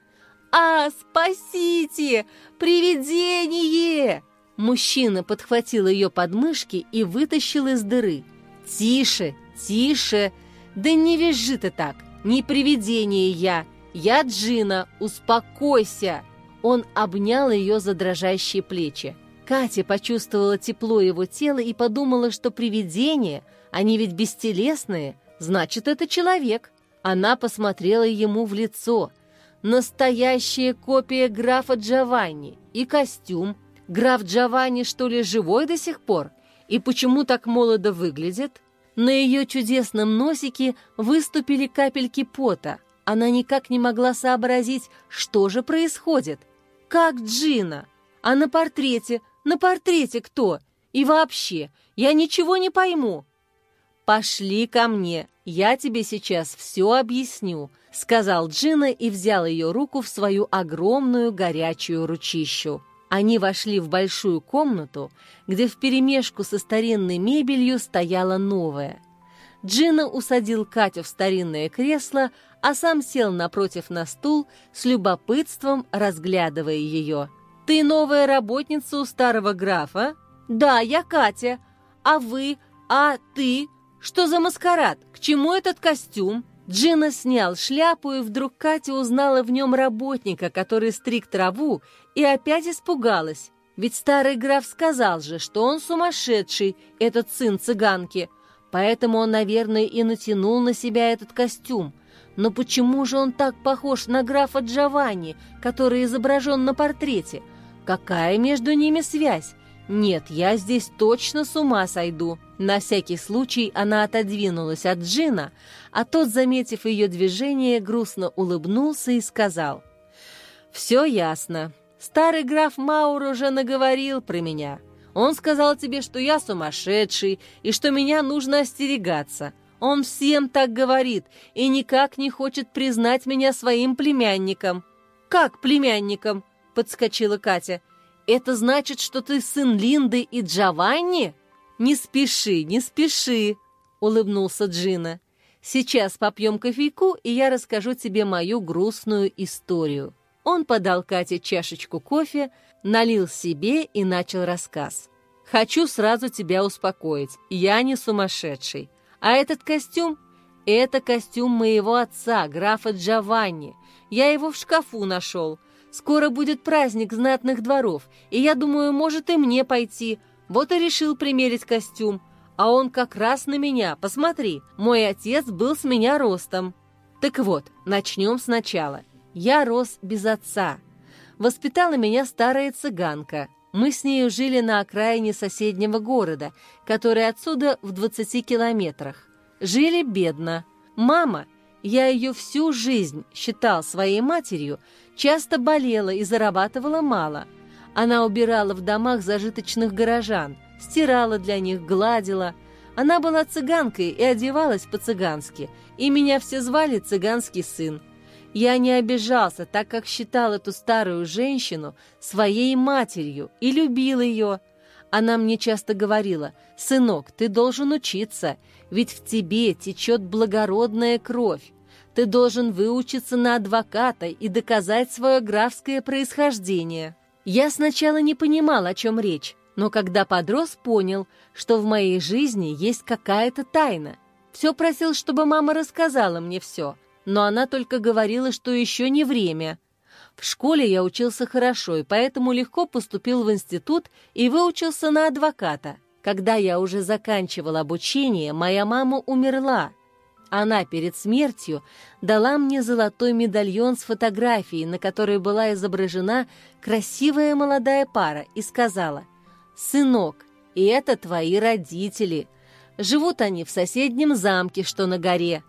«А, спасите! Привидение!» Мужчина подхватил ее подмышки и вытащил из дыры. «Тише, тише! Да не визжи ты так! Не привидение я! Я Джина! Успокойся!» Он обнял ее за дрожащие плечи. Катя почувствовала тепло его тела и подумала, что привидения, они ведь бестелесные, значит, это человек. Она посмотрела ему в лицо. Настоящая копия графа Джованни и костюм. Граф Джованни, что ли, живой до сих пор? И почему так молодо выглядит? На ее чудесном носике выступили капельки пота. Она никак не могла сообразить, что же происходит. Как Джина? А на портрете на портрете кто? И вообще, я ничего не пойму». «Пошли ко мне, я тебе сейчас все объясню», — сказал Джина и взял ее руку в свою огромную горячую ручищу. Они вошли в большую комнату, где вперемешку со старинной мебелью стояла новая. Джина усадил Катю в старинное кресло, а сам сел напротив на стул, с любопытством разглядывая ее. «Ты новая работница у старого графа?» «Да, я Катя. А вы? А ты? Что за маскарад? К чему этот костюм?» Джина снял шляпу, и вдруг Катя узнала в нем работника, который стриг траву, и опять испугалась. Ведь старый граф сказал же, что он сумасшедший, этот сын цыганки. Поэтому он, наверное, и натянул на себя этот костюм. Но почему же он так похож на графа Джованни, который изображен на портрете? Какая между ними связь? Нет, я здесь точно с ума сойду. На всякий случай она отодвинулась от Джина, а тот, заметив ее движение, грустно улыбнулся и сказал. «Все ясно. Старый граф Маур уже наговорил про меня. Он сказал тебе, что я сумасшедший и что меня нужно остерегаться. Он всем так говорит и никак не хочет признать меня своим племянником». «Как племянником?» подскочила Катя. «Это значит, что ты сын Линды и Джованни?» «Не спеши, не спеши», — улыбнулся Джина. «Сейчас попьем кофейку, и я расскажу тебе мою грустную историю». Он подал Кате чашечку кофе, налил себе и начал рассказ. «Хочу сразу тебя успокоить. Я не сумасшедший. А этот костюм — это костюм моего отца, графа Джованни. Я его в шкафу нашел. Скоро будет праздник знатных дворов, и я думаю, может и мне пойти. Вот и решил примерить костюм. А он как раз на меня, посмотри. Мой отец был с меня ростом. Так вот, начнем сначала. Я рос без отца. Воспитала меня старая цыганка. Мы с нею жили на окраине соседнего города, который отсюда в 20 километрах. Жили бедно. Мама, я ее всю жизнь считал своей матерью, часто болела и зарабатывала мало. Она убирала в домах зажиточных горожан, стирала для них, гладила. Она была цыганкой и одевалась по-цыгански, и меня все звали «цыганский сын». Я не обижался, так как считал эту старую женщину своей матерью и любил ее. Она мне часто говорила, «Сынок, ты должен учиться, ведь в тебе течет благородная кровь. Ты должен выучиться на адвоката и доказать свое графское происхождение». Я сначала не понимал, о чем речь, но когда подрос, понял, что в моей жизни есть какая-то тайна. Все просил, чтобы мама рассказала мне все – но она только говорила, что еще не время. В школе я учился хорошо, и поэтому легко поступил в институт и выучился на адвоката. Когда я уже заканчивал обучение, моя мама умерла. Она перед смертью дала мне золотой медальон с фотографией, на которой была изображена красивая молодая пара, и сказала, «Сынок, и это твои родители. Живут они в соседнем замке, что на горе.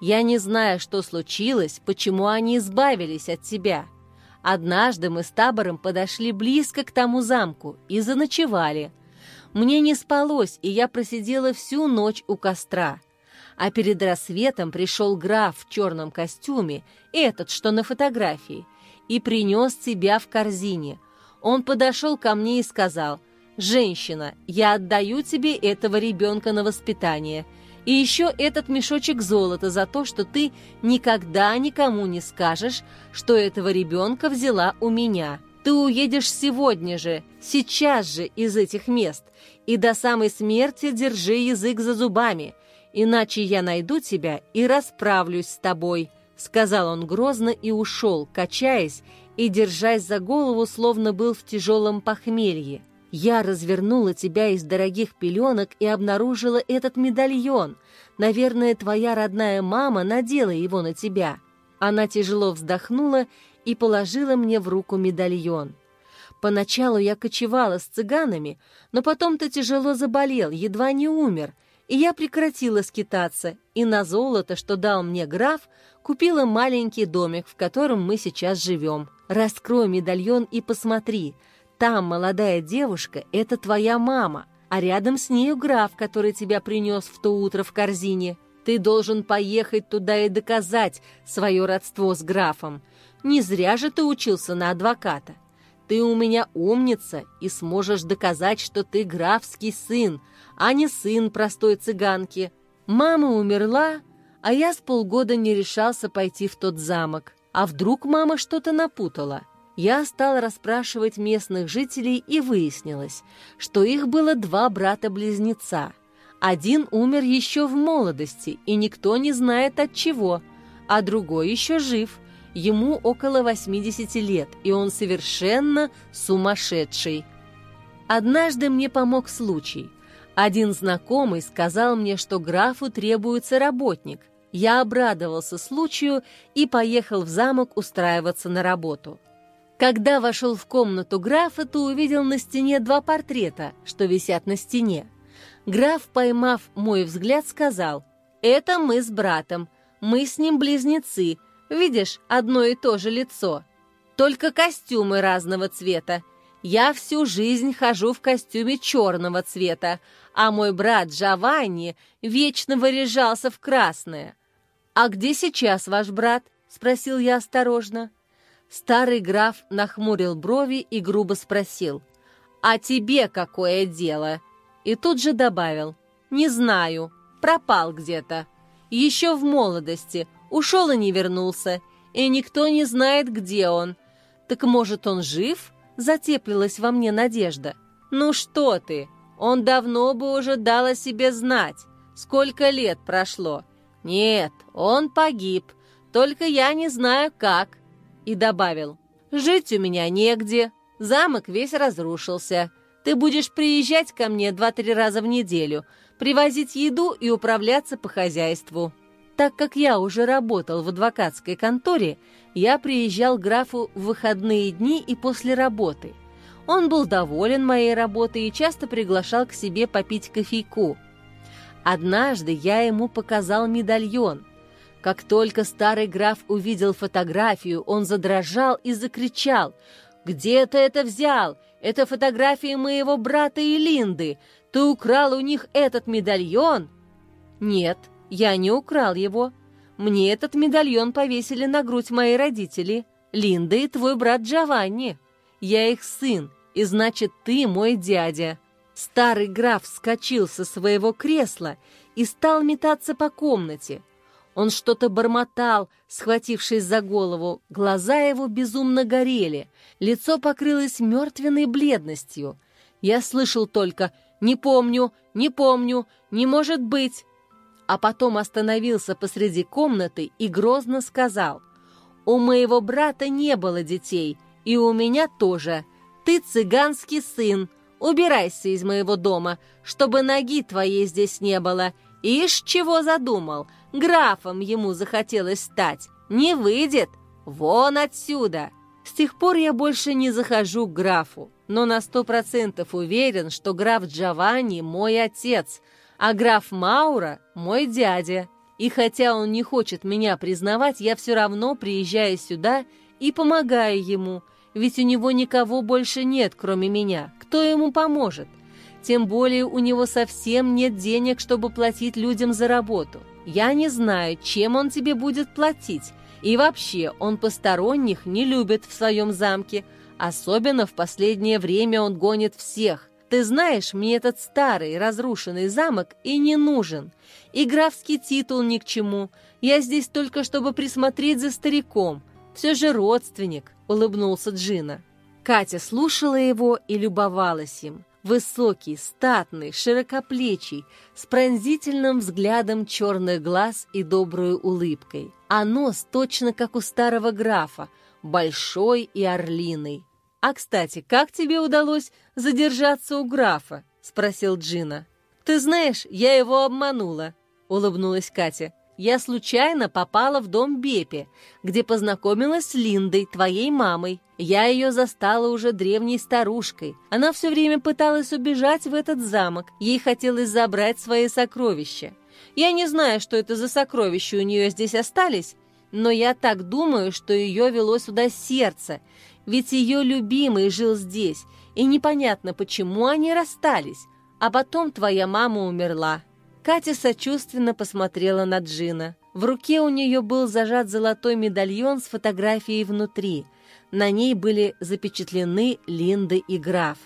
Я не знаю, что случилось, почему они избавились от тебя. Однажды мы с табором подошли близко к тому замку и заночевали. Мне не спалось, и я просидела всю ночь у костра. А перед рассветом пришел граф в черном костюме, этот, что на фотографии, и принес тебя в корзине. Он подошел ко мне и сказал, «Женщина, я отдаю тебе этого ребенка на воспитание». И еще этот мешочек золота за то, что ты никогда никому не скажешь, что этого ребенка взяла у меня. Ты уедешь сегодня же, сейчас же из этих мест, и до самой смерти держи язык за зубами, иначе я найду тебя и расправлюсь с тобой», — сказал он грозно и ушел, качаясь и держась за голову, словно был в тяжелом похмелье. Я развернула тебя из дорогих пеленок и обнаружила этот медальон. Наверное, твоя родная мама надела его на тебя». Она тяжело вздохнула и положила мне в руку медальон. Поначалу я кочевала с цыганами, но потом ты тяжело заболел, едва не умер, и я прекратила скитаться, и на золото, что дал мне граф, купила маленький домик, в котором мы сейчас живем. Раскрой медальон и посмотри — там молодая девушка — это твоя мама, а рядом с нею граф, который тебя принес в то утро в корзине. Ты должен поехать туда и доказать свое родство с графом. Не зря же ты учился на адвоката. Ты у меня умница и сможешь доказать, что ты графский сын, а не сын простой цыганки. Мама умерла, а я с полгода не решался пойти в тот замок. А вдруг мама что-то напутала?» Я стал расспрашивать местных жителей и выяснилось, что их было два брата-близнеца. Один умер еще в молодости, и никто не знает от чего, а другой еще жив. Ему около 80 лет, и он совершенно сумасшедший. Однажды мне помог случай. Один знакомый сказал мне, что графу требуется работник. Я обрадовался случаю и поехал в замок устраиваться на работу. Когда вошел в комнату графа, то увидел на стене два портрета, что висят на стене. Граф, поймав мой взгляд, сказал, «Это мы с братом, мы с ним близнецы, видишь, одно и то же лицо, только костюмы разного цвета. Я всю жизнь хожу в костюме черного цвета, а мой брат Джованни вечно выряжался в красное». «А где сейчас ваш брат?» — спросил я осторожно. Старый граф нахмурил брови и грубо спросил, «А тебе какое дело?» И тут же добавил, «Не знаю, пропал где-то. Еще в молодости, ушел и не вернулся, и никто не знает, где он. Так может, он жив? Затеплилась во мне надежда. Ну что ты? Он давно бы уже дал о себе знать. Сколько лет прошло? Нет, он погиб. Только я не знаю, как. И добавил. Жить у меня негде. Замок весь разрушился. Ты будешь приезжать ко мне два-три раза в неделю, привозить еду и управляться по хозяйству. Так как я уже работал в адвокатской конторе, я приезжал к графу в выходные дни и после работы. Он был доволен моей работой и часто приглашал к себе попить кофейку. Однажды я ему показал медальон. Как только старый граф увидел фотографию, он задрожал и закричал «Где ты это взял? Это фотография моего брата и Линды. Ты украл у них этот медальон?» «Нет», я не украл его. Мне этот медальон повесили на грудь мои родители, Линда и твой брат Джованни. Я их сын, и значит, ты мой дядя». Старый граф вскочил со своего кресла и стал метаться по комнате. Он что-то бормотал, схватившись за голову, глаза его безумно горели, лицо покрылось мертвенной бледностью. Я слышал только «Не помню, не помню, не может быть» а потом остановился посреди комнаты и грозно сказал, «У моего брата не было детей, и у меня тоже. Ты цыганский сын, убирайся из моего дома, чтобы ноги твоей здесь не было. Ишь, чего задумал, графом ему захотелось стать. Не выйдет, вон отсюда!» С тех пор я больше не захожу к графу, но на сто процентов уверен, что граф Джованни мой отец – а граф Маура – мой дядя. И хотя он не хочет меня признавать, я все равно приезжаю сюда и помогаю ему, ведь у него никого больше нет, кроме меня. Кто ему поможет? Тем более у него совсем нет денег, чтобы платить людям за работу. Я не знаю, чем он тебе будет платить. И вообще, он посторонних не любит в своем замке. Особенно в последнее время он гонит всех. Ты знаешь, мне этот старый разрушенный замок и не нужен. И графский титул ни к чему. Я здесь только, чтобы присмотреть за стариком. Все же родственник», — улыбнулся Джина. Катя слушала его и любовалась им. Высокий, статный, широкоплечий, с пронзительным взглядом черных глаз и доброй улыбкой. А нос точно как у старого графа, большой и орлиный. «А, кстати, как тебе удалось задержаться у графа?» — спросил Джина. «Ты знаешь, я его обманула», — улыбнулась Катя. «Я случайно попала в дом Бепи, где познакомилась с Линдой, твоей мамой. Я ее застала уже древней старушкой. Она все время пыталась убежать в этот замок. Ей хотелось забрать свои сокровища. Я не знаю, что это за сокровища у нее здесь остались, но я так думаю, что ее вело сюда сердце, ведь ее любимый жил здесь, и непонятно, почему они расстались. А потом твоя мама умерла». Катя сочувственно посмотрела на Джина. В руке у нее был зажат золотой медальон с фотографией внутри. На ней были запечатлены Линда и граф.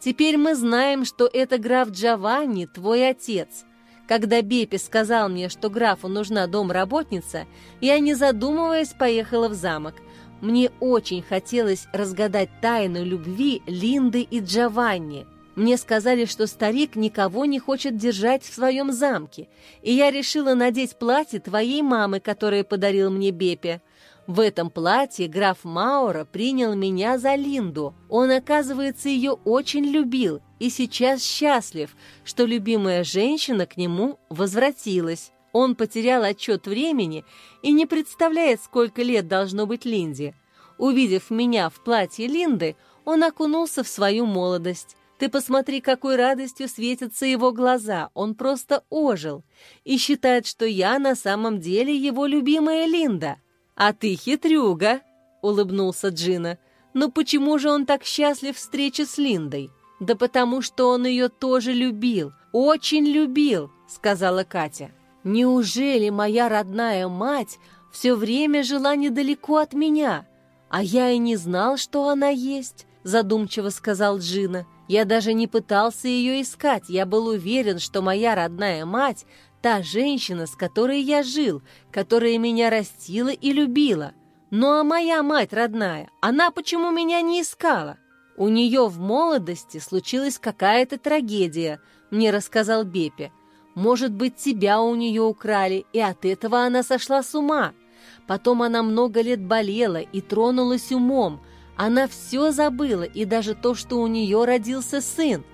«Теперь мы знаем, что это граф Джованни, твой отец», когда Бепи сказал мне, что графу нужна домработница, я, не задумываясь, поехала в замок. Мне очень хотелось разгадать тайну любви Линды и Джованни. Мне сказали, что старик никого не хочет держать в своем замке, и я решила надеть платье твоей мамы, которое подарил мне Бепе. В этом платье граф Маура принял меня за Линду. Он, оказывается, ее очень любил и сейчас счастлив, что любимая женщина к нему возвратилась. Он потерял отчет времени и не представляет, сколько лет должно быть Линде. Увидев меня в платье Линды, он окунулся в свою молодость. Ты посмотри, какой радостью светятся его глаза, он просто ожил и считает, что я на самом деле его любимая Линда. А ты хитрюга, улыбнулся Джина. Но почему же он так счастлив встрече с Линдой? Да потому что он ее тоже любил, очень любил, сказала Катя. Неужели моя родная мать все время жила недалеко от меня? А я и не знал, что она есть, задумчиво сказал Джина. Я даже не пытался ее искать. Я был уверен, что моя родная мать — та женщина, с которой я жил, которая меня растила и любила. Ну а моя мать родная, она почему меня не искала? У нее в молодости случилась какая-то трагедия, мне рассказал Бепе. Может быть, тебя у нее украли, и от этого она сошла с ума. Потом она много лет болела и тронулась умом. Она все забыла, и даже то, что у нее родился сын.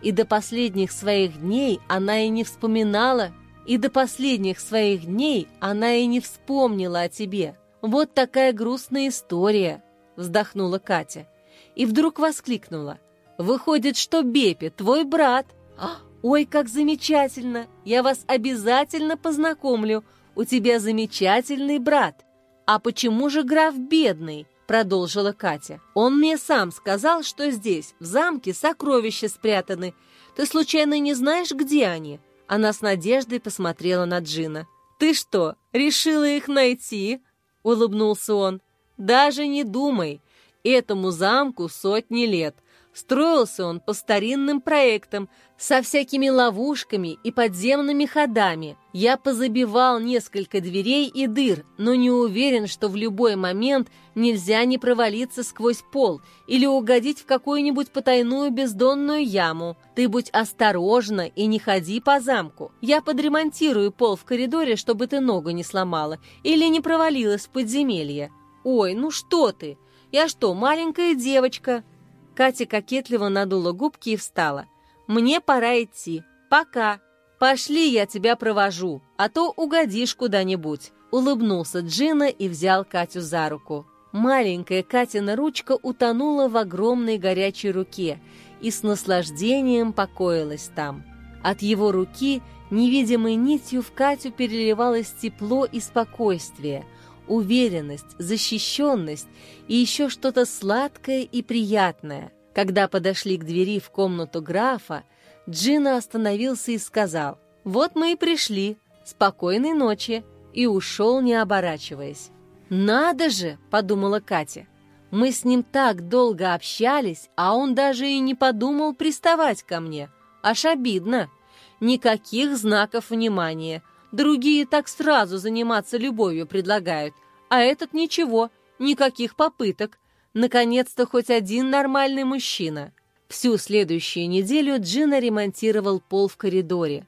И до последних своих дней она и не вспоминала, и до последних своих дней она и не вспомнила о тебе. Вот такая грустная история, вздохнула Катя. И вдруг воскликнула. Выходит, что Бепе твой брат. А, ой, как замечательно! Я вас обязательно познакомлю. У тебя замечательный брат. А почему же граф бедный? Продолжила Катя. Он мне сам сказал, что здесь, в замке, сокровища спрятаны. Ты случайно не знаешь, где они? Она с надеждой посмотрела на Джина. «Ты что, решила их найти?» — улыбнулся он. «Даже не думай. Этому замку сотни лет. Строился он по старинным проектам, со всякими ловушками и подземными ходами. Я позабивал несколько дверей и дыр, но не уверен, что в любой момент нельзя не провалиться сквозь пол или угодить в какую-нибудь потайную бездонную яму. Ты будь осторожна и не ходи по замку. Я подремонтирую пол в коридоре, чтобы ты ногу не сломала или не провалилась в подземелье. Ой, ну что ты? Я что, маленькая девочка?» Катя кокетливо надула губки и встала. «Мне пора идти. Пока. Пошли, я тебя провожу, а то угодишь куда-нибудь». Улыбнулся Джина и взял Катю за руку. Маленькая Катина ручка утонула в огромной горячей руке и с наслаждением покоилась там. От его руки невидимой нитью в Катю переливалось тепло и спокойствие, уверенность, защищенность и еще что-то сладкое и приятное. Когда подошли к двери в комнату графа, Джина остановился и сказал, «Вот мы и пришли. Спокойной ночи!» и ушел, не оборачиваясь. «Надо же!» — подумала Катя. «Мы с ним так долго общались, а он даже и не подумал приставать ко мне. Аж обидно. Никаких знаков внимания. Другие так сразу заниматься любовью предлагают, а этот ничего, никаких попыток. Наконец-то хоть один нормальный мужчина. Всю следующую неделю Джина ремонтировал пол в коридоре.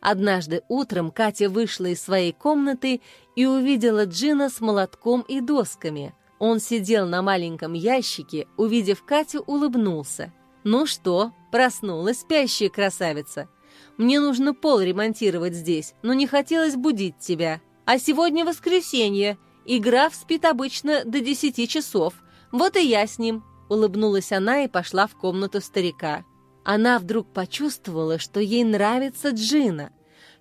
Однажды утром Катя вышла из своей комнаты и увидела Джина с молотком и досками. Он сидел на маленьком ящике, увидев Катю, улыбнулся. «Ну что, проснулась спящая красавица?» Мне нужно пол ремонтировать здесь, но не хотелось будить тебя. А сегодня воскресенье, и граф спит обычно до десяти часов. Вот и я с ним». Улыбнулась она и пошла в комнату старика. Она вдруг почувствовала, что ей нравится Джина.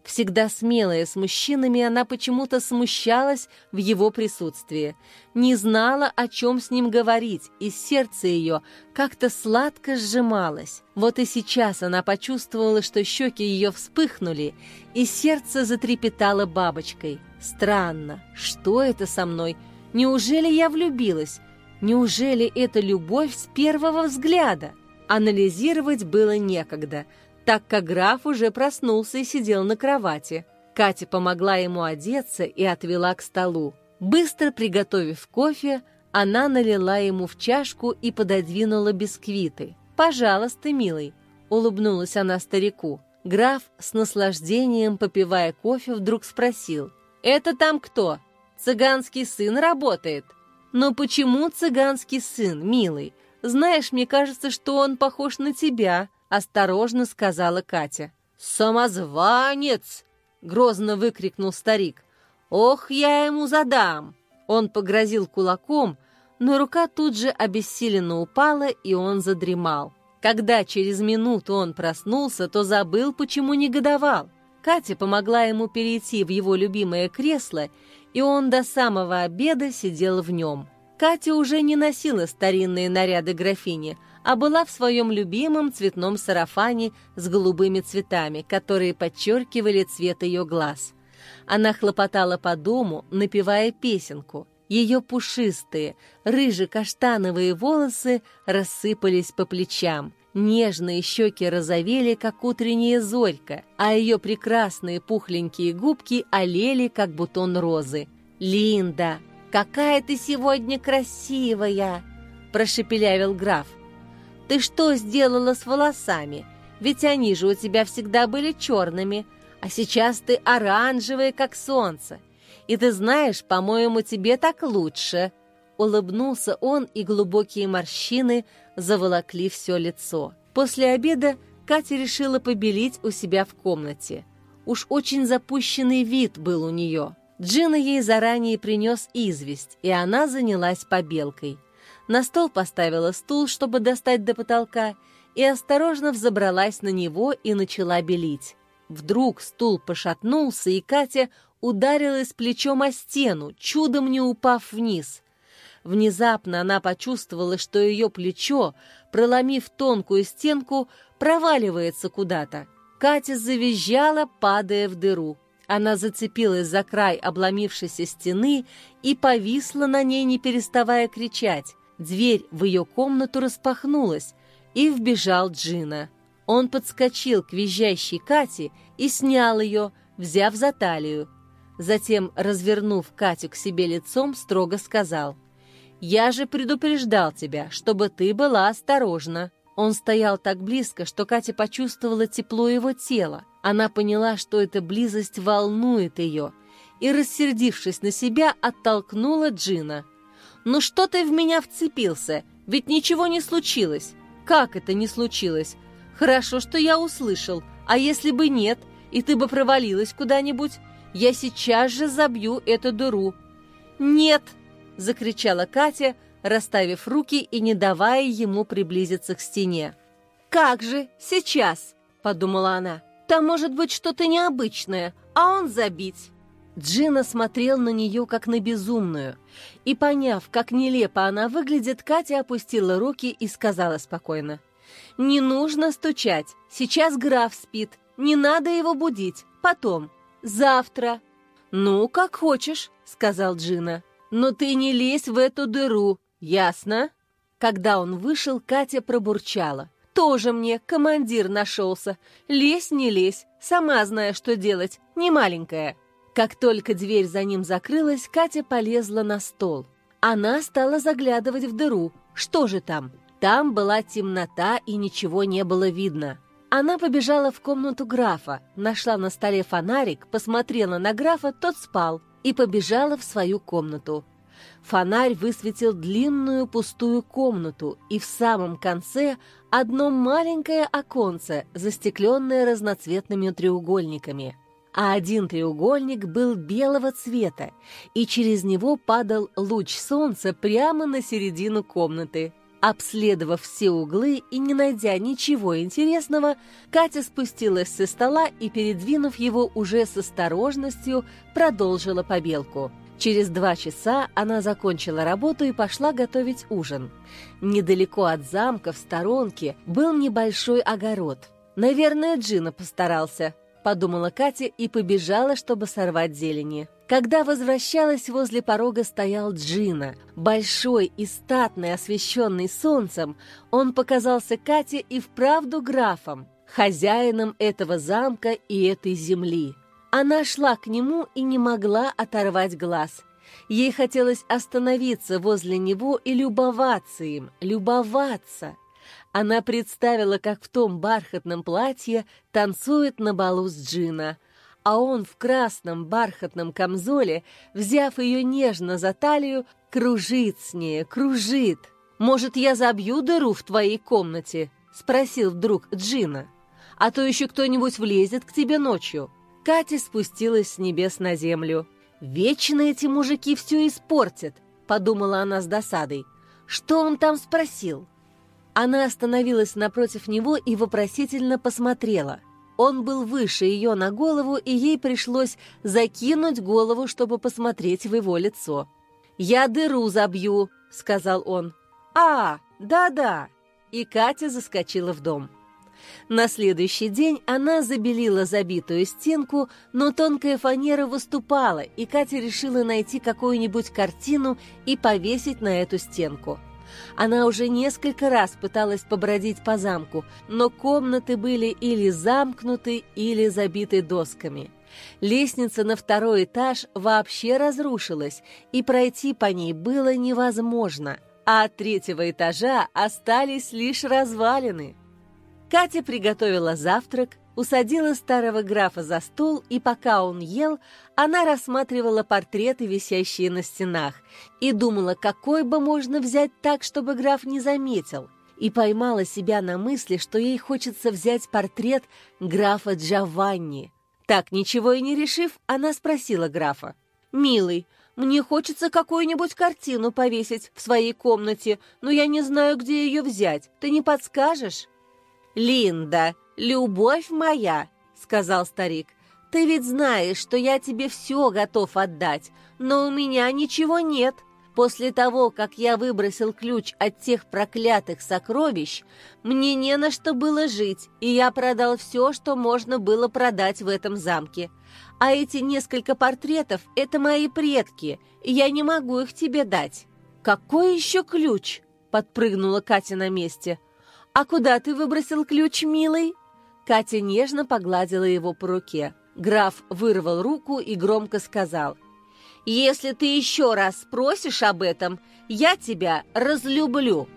Всегда смелая с мужчинами, она почему-то смущалась в его присутствии. Не знала, о чем с ним говорить, и сердце ее как-то сладко сжималось. Вот и сейчас она почувствовала, что щеки ее вспыхнули, и сердце затрепетало бабочкой. Странно, что это со мной? Неужели я влюбилась? Неужели это любовь с первого взгляда? Анализировать было некогда — так как граф уже проснулся и сидел на кровати. Катя помогла ему одеться и отвела к столу. Быстро приготовив кофе, она налила ему в чашку и пододвинула бисквиты. «Пожалуйста, милый», — улыбнулась она старику. Граф, с наслаждением попивая кофе, вдруг спросил. «Это там кто? Цыганский сын работает?» «Но почему цыганский сын, милый? Знаешь, мне кажется, что он похож на тебя», — осторожно сказала Катя. «Самозванец!» — грозно выкрикнул старик. «Ох, я ему задам!» Он погрозил кулаком, но рука тут же обессиленно упала, и он задремал. Когда через минуту он проснулся, то забыл, почему негодовал. Катя помогла ему перейти в его любимое кресло, и он до самого обеда сидел в нем. Катя уже не носила старинные наряды графини, а была в своем любимом цветном сарафане с голубыми цветами, которые подчеркивали цвет ее глаз. Она хлопотала по дому, напевая песенку. Ее пушистые, рыже-каштановые волосы рассыпались по плечам. Нежные щеки розовели, как утренняя зорька, а ее прекрасные пухленькие губки олели, как бутон розы. «Линда! «Какая ты сегодня красивая!» – прошепелявил граф. «Ты что сделала с волосами? Ведь они же у тебя всегда были черными, а сейчас ты оранжевая, как солнце. И ты знаешь, по-моему, тебе так лучше». Улыбнулся он, и глубокие морщины заволокли все лицо. После обеда Катя решила побелить у себя в комнате. Уж очень запущенный вид был у нее. Джина ей заранее принес известь, и она занялась побелкой. На стол поставила стул, чтобы достать до потолка, и осторожно взобралась на него и начала белить. Вдруг стул пошатнулся, и Катя ударилась плечом о стену, чудом не упав вниз. Внезапно она почувствовала, что ее плечо, проломив тонкую стенку, проваливается куда-то. Катя завизжала, падая в дыру. Она зацепилась за край обломившейся стены и повисла на ней, не переставая кричать. Дверь в ее комнату распахнулась, и вбежал Джина. Он подскочил к визжащей Кате и снял ее, взяв за талию. Затем, развернув Катю к себе лицом, строго сказал, «Я же предупреждал тебя, чтобы ты была осторожна». Он стоял так близко, что Катя почувствовала тепло его тела. Она поняла, что эта близость волнует ее, и, рассердившись на себя, оттолкнула Джина. «Ну что ты в меня вцепился? Ведь ничего не случилось!» «Как это не случилось? Хорошо, что я услышал. А если бы нет, и ты бы провалилась куда-нибудь, я сейчас же забью эту дыру». «Нет!» — закричала Катя, расставив руки и не давая ему приблизиться к стене. «Как же, сейчас!» — подумала она. «Там может быть что-то необычное, а он забить». Джина смотрел на нее, как на безумную. И, поняв, как нелепо она выглядит, Катя опустила руки и сказала спокойно. «Не нужно стучать. Сейчас граф спит. Не надо его будить. Потом. Завтра». «Ну, как хочешь», — сказал Джина. «Но ты не лезь в эту дыру. Ясно?» Когда он вышел, Катя пробурчала. «Тоже мне командир нашелся. Лезь, не лезь. Сама знаю, что делать. Не маленькая». Как только дверь за ним закрылась, Катя полезла на стол. Она стала заглядывать в дыру. Что же там? Там была темнота и ничего не было видно. Она побежала в комнату графа, нашла на столе фонарик, посмотрела на графа, тот спал, и побежала в свою комнату. Фонарь высветил длинную пустую комнату, и в самом конце одно маленькое оконце, застекленное разноцветными треугольниками. А один треугольник был белого цвета, и через него падал луч солнца прямо на середину комнаты. Обследовав все углы и не найдя ничего интересного, Катя спустилась со стола и, передвинув его уже с осторожностью, продолжила побелку. Через два часа она закончила работу и пошла готовить ужин. Недалеко от замка, в сторонке, был небольшой огород. Наверное, Джина постарался, подумала Катя и побежала, чтобы сорвать зелени. Когда возвращалась, возле порога стоял Джина. Большой и статный, освещенный солнцем, он показался Кате и вправду графом, хозяином этого замка и этой земли. Она шла к нему и не могла оторвать глаз. Ей хотелось остановиться возле него и любоваться им, любоваться. Она представила, как в том бархатном платье танцует на балу с Джина, а он в красном бархатном камзоле, взяв ее нежно за талию, кружит с ней, кружит. «Может, я забью дыру в твоей комнате?» — спросил вдруг Джина. «А то еще кто-нибудь влезет к тебе ночью». Катя спустилась с небес на землю. «Вечно эти мужики все испортят», — подумала она с досадой. «Что он там спросил?» Она остановилась напротив него и вопросительно посмотрела. Он был выше ее на голову, и ей пришлось закинуть голову, чтобы посмотреть в его лицо. «Я дыру забью», — сказал он. «А, да-да». И Катя заскочила в дом. На следующий день она забелила забитую стенку, но тонкая фанера выступала, и Катя решила найти какую-нибудь картину и повесить на эту стенку. Она уже несколько раз пыталась побродить по замку, но комнаты были или замкнуты, или забиты досками. Лестница на второй этаж вообще разрушилась, и пройти по ней было невозможно, а от третьего этажа остались лишь развалины. Катя приготовила завтрак, усадила старого графа за стол, и пока он ел, она рассматривала портреты, висящие на стенах, и думала, какой бы можно взять так, чтобы граф не заметил, и поймала себя на мысли, что ей хочется взять портрет графа Джованни. Так, ничего и не решив, она спросила графа. «Милый, мне хочется какую-нибудь картину повесить в своей комнате, но я не знаю, где ее взять. Ты не подскажешь?» «Линда, любовь моя», — сказал старик, — «ты ведь знаешь, что я тебе все готов отдать, но у меня ничего нет. После того, как я выбросил ключ от тех проклятых сокровищ, мне не на что было жить, и я продал все, что можно было продать в этом замке. А эти несколько портретов — это мои предки, и я не могу их тебе дать». «Какой еще ключ?» — подпрыгнула Катя на месте. «А куда ты выбросил ключ, милый?» Катя нежно погладила его по руке. Граф вырвал руку и громко сказал — если ты еще раз спросишь об этом, я тебя разлюблю».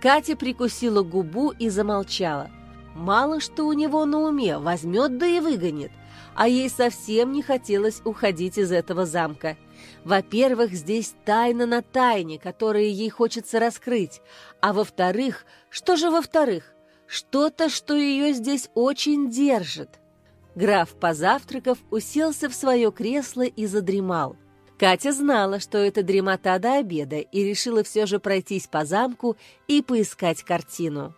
Катя прикусила губу и замолчала. Мало что у него на уме, возьмет да и выгонит. А ей совсем не хотелось уходить из этого замка. Во-первых, здесь тайна на тайне, которые ей хочется раскрыть. А во-вторых, что же во-вторых? Что-то, что ее здесь очень держит. Граф, позавтракав, уселся в свое кресло и задремал. Катя знала, что это дремота до обеда, и решила все же пройтись по замку и поискать картину.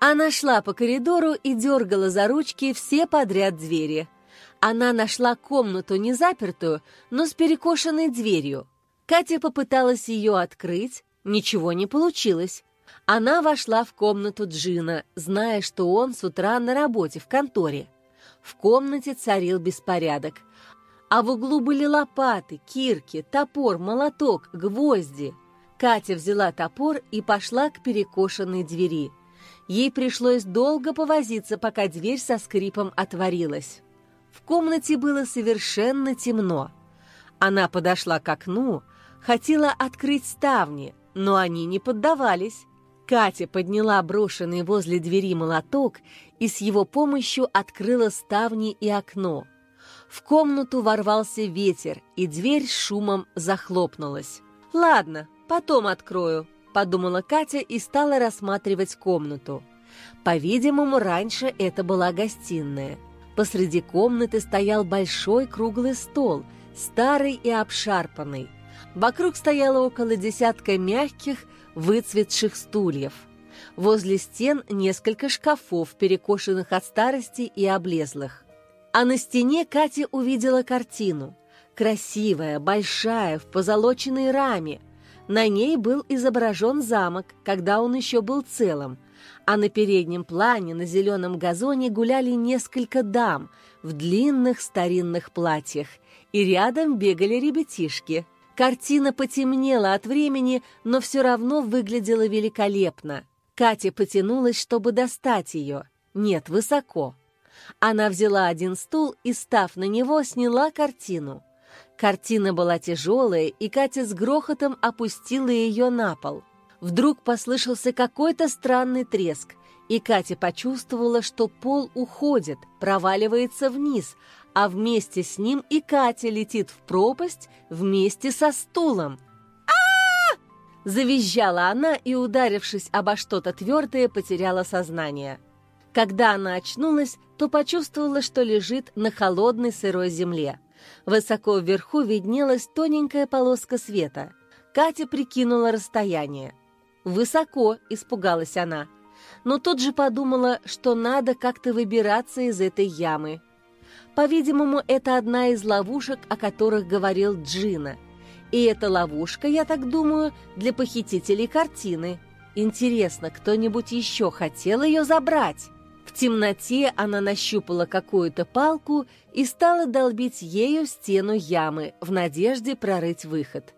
Она шла по коридору и дергала за ручки все подряд двери. Она нашла комнату не запертую, но с перекошенной дверью. Катя попыталась ее открыть, ничего не получилось. Она вошла в комнату Джина, зная, что он с утра на работе в конторе. В комнате царил беспорядок а в углу были лопаты, кирки, топор, молоток, гвозди. Катя взяла топор и пошла к перекошенной двери. Ей пришлось долго повозиться, пока дверь со скрипом отворилась. В комнате было совершенно темно. Она подошла к окну, хотела открыть ставни, но они не поддавались. Катя подняла брошенный возле двери молоток и с его помощью открыла ставни и окно. В комнату ворвался ветер, и дверь шумом захлопнулась. «Ладно, потом открою», — подумала Катя и стала рассматривать комнату. По-видимому, раньше это была гостиная. Посреди комнаты стоял большой круглый стол, старый и обшарпанный. Вокруг стояло около десятка мягких, выцветших стульев. Возле стен несколько шкафов, перекошенных от старости и облезлых. А на стене Катя увидела картину. Красивая, большая, в позолоченной раме. На ней был изображен замок, когда он еще был целым. А на переднем плане на зеленом газоне гуляли несколько дам в длинных старинных платьях. И рядом бегали ребятишки. Картина потемнела от времени, но все равно выглядела великолепно. Катя потянулась, чтобы достать ее. Нет, высоко. Она взяла один стул и, став на него, сняла картину. Картина была тяжелая, и Катя с грохотом опустила ее на пол. Вдруг послышался какой-то странный треск, и Катя почувствовала, что пол уходит, проваливается вниз, а вместе с ним и Катя летит в пропасть вместе со стулом. Завизжала она и, ударившись обо что-то твердое, потеряла сознание. Когда она очнулась, то почувствовала, что лежит на холодной сырой земле. Высоко вверху виднелась тоненькая полоска света. Катя прикинула расстояние. «Высоко», — испугалась она. Но тут же подумала, что надо как-то выбираться из этой ямы. По-видимому, это одна из ловушек, о которых говорил Джина. И эта ловушка, я так думаю, для похитителей картины. Интересно, кто-нибудь еще хотел ее забрать? В темноте она нащупала какую-то палку и стала долбить ею стену ямы в надежде прорыть выход.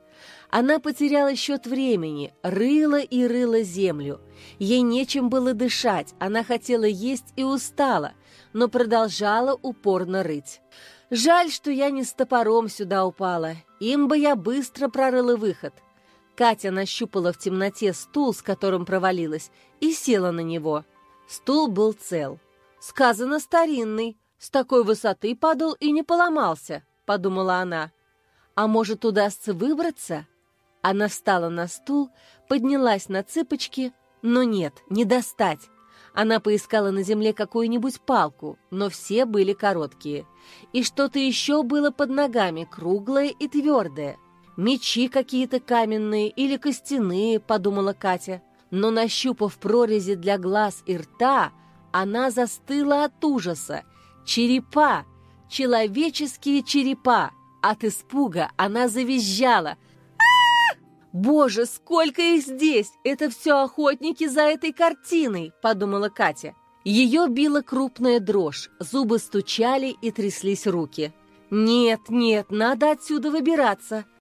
Она потеряла счет времени, рыла и рыла землю. Ей нечем было дышать, она хотела есть и устала, но продолжала упорно рыть. Жаль, что я не с топором сюда упала. Им бы я быстро прорыла выход. Катя нащупала в темноте стул, с которым провалилась, и села на него. Стул был цел. Сказано старинный. С такой высоты падал и не поломался, подумала она. А может, удастся выбраться? Она встала на стул, поднялась на цыпочки, но нет, не достать. Она поискала на земле какую-нибудь палку, но все были короткие. И что-то еще было под ногами, круглое и твердое. Мечи какие-то каменные или костяные, подумала Катя. Но, нащупав прорези для глаз и рта, она застыла от ужаса. Черепа! Человеческие черепа! От испуга она завизжала – «Боже, сколько их здесь! Это все охотники за этой картиной!» – подумала Катя. Ее била крупная дрожь, зубы стучали и тряслись руки. «Нет, нет, надо отсюда выбираться!»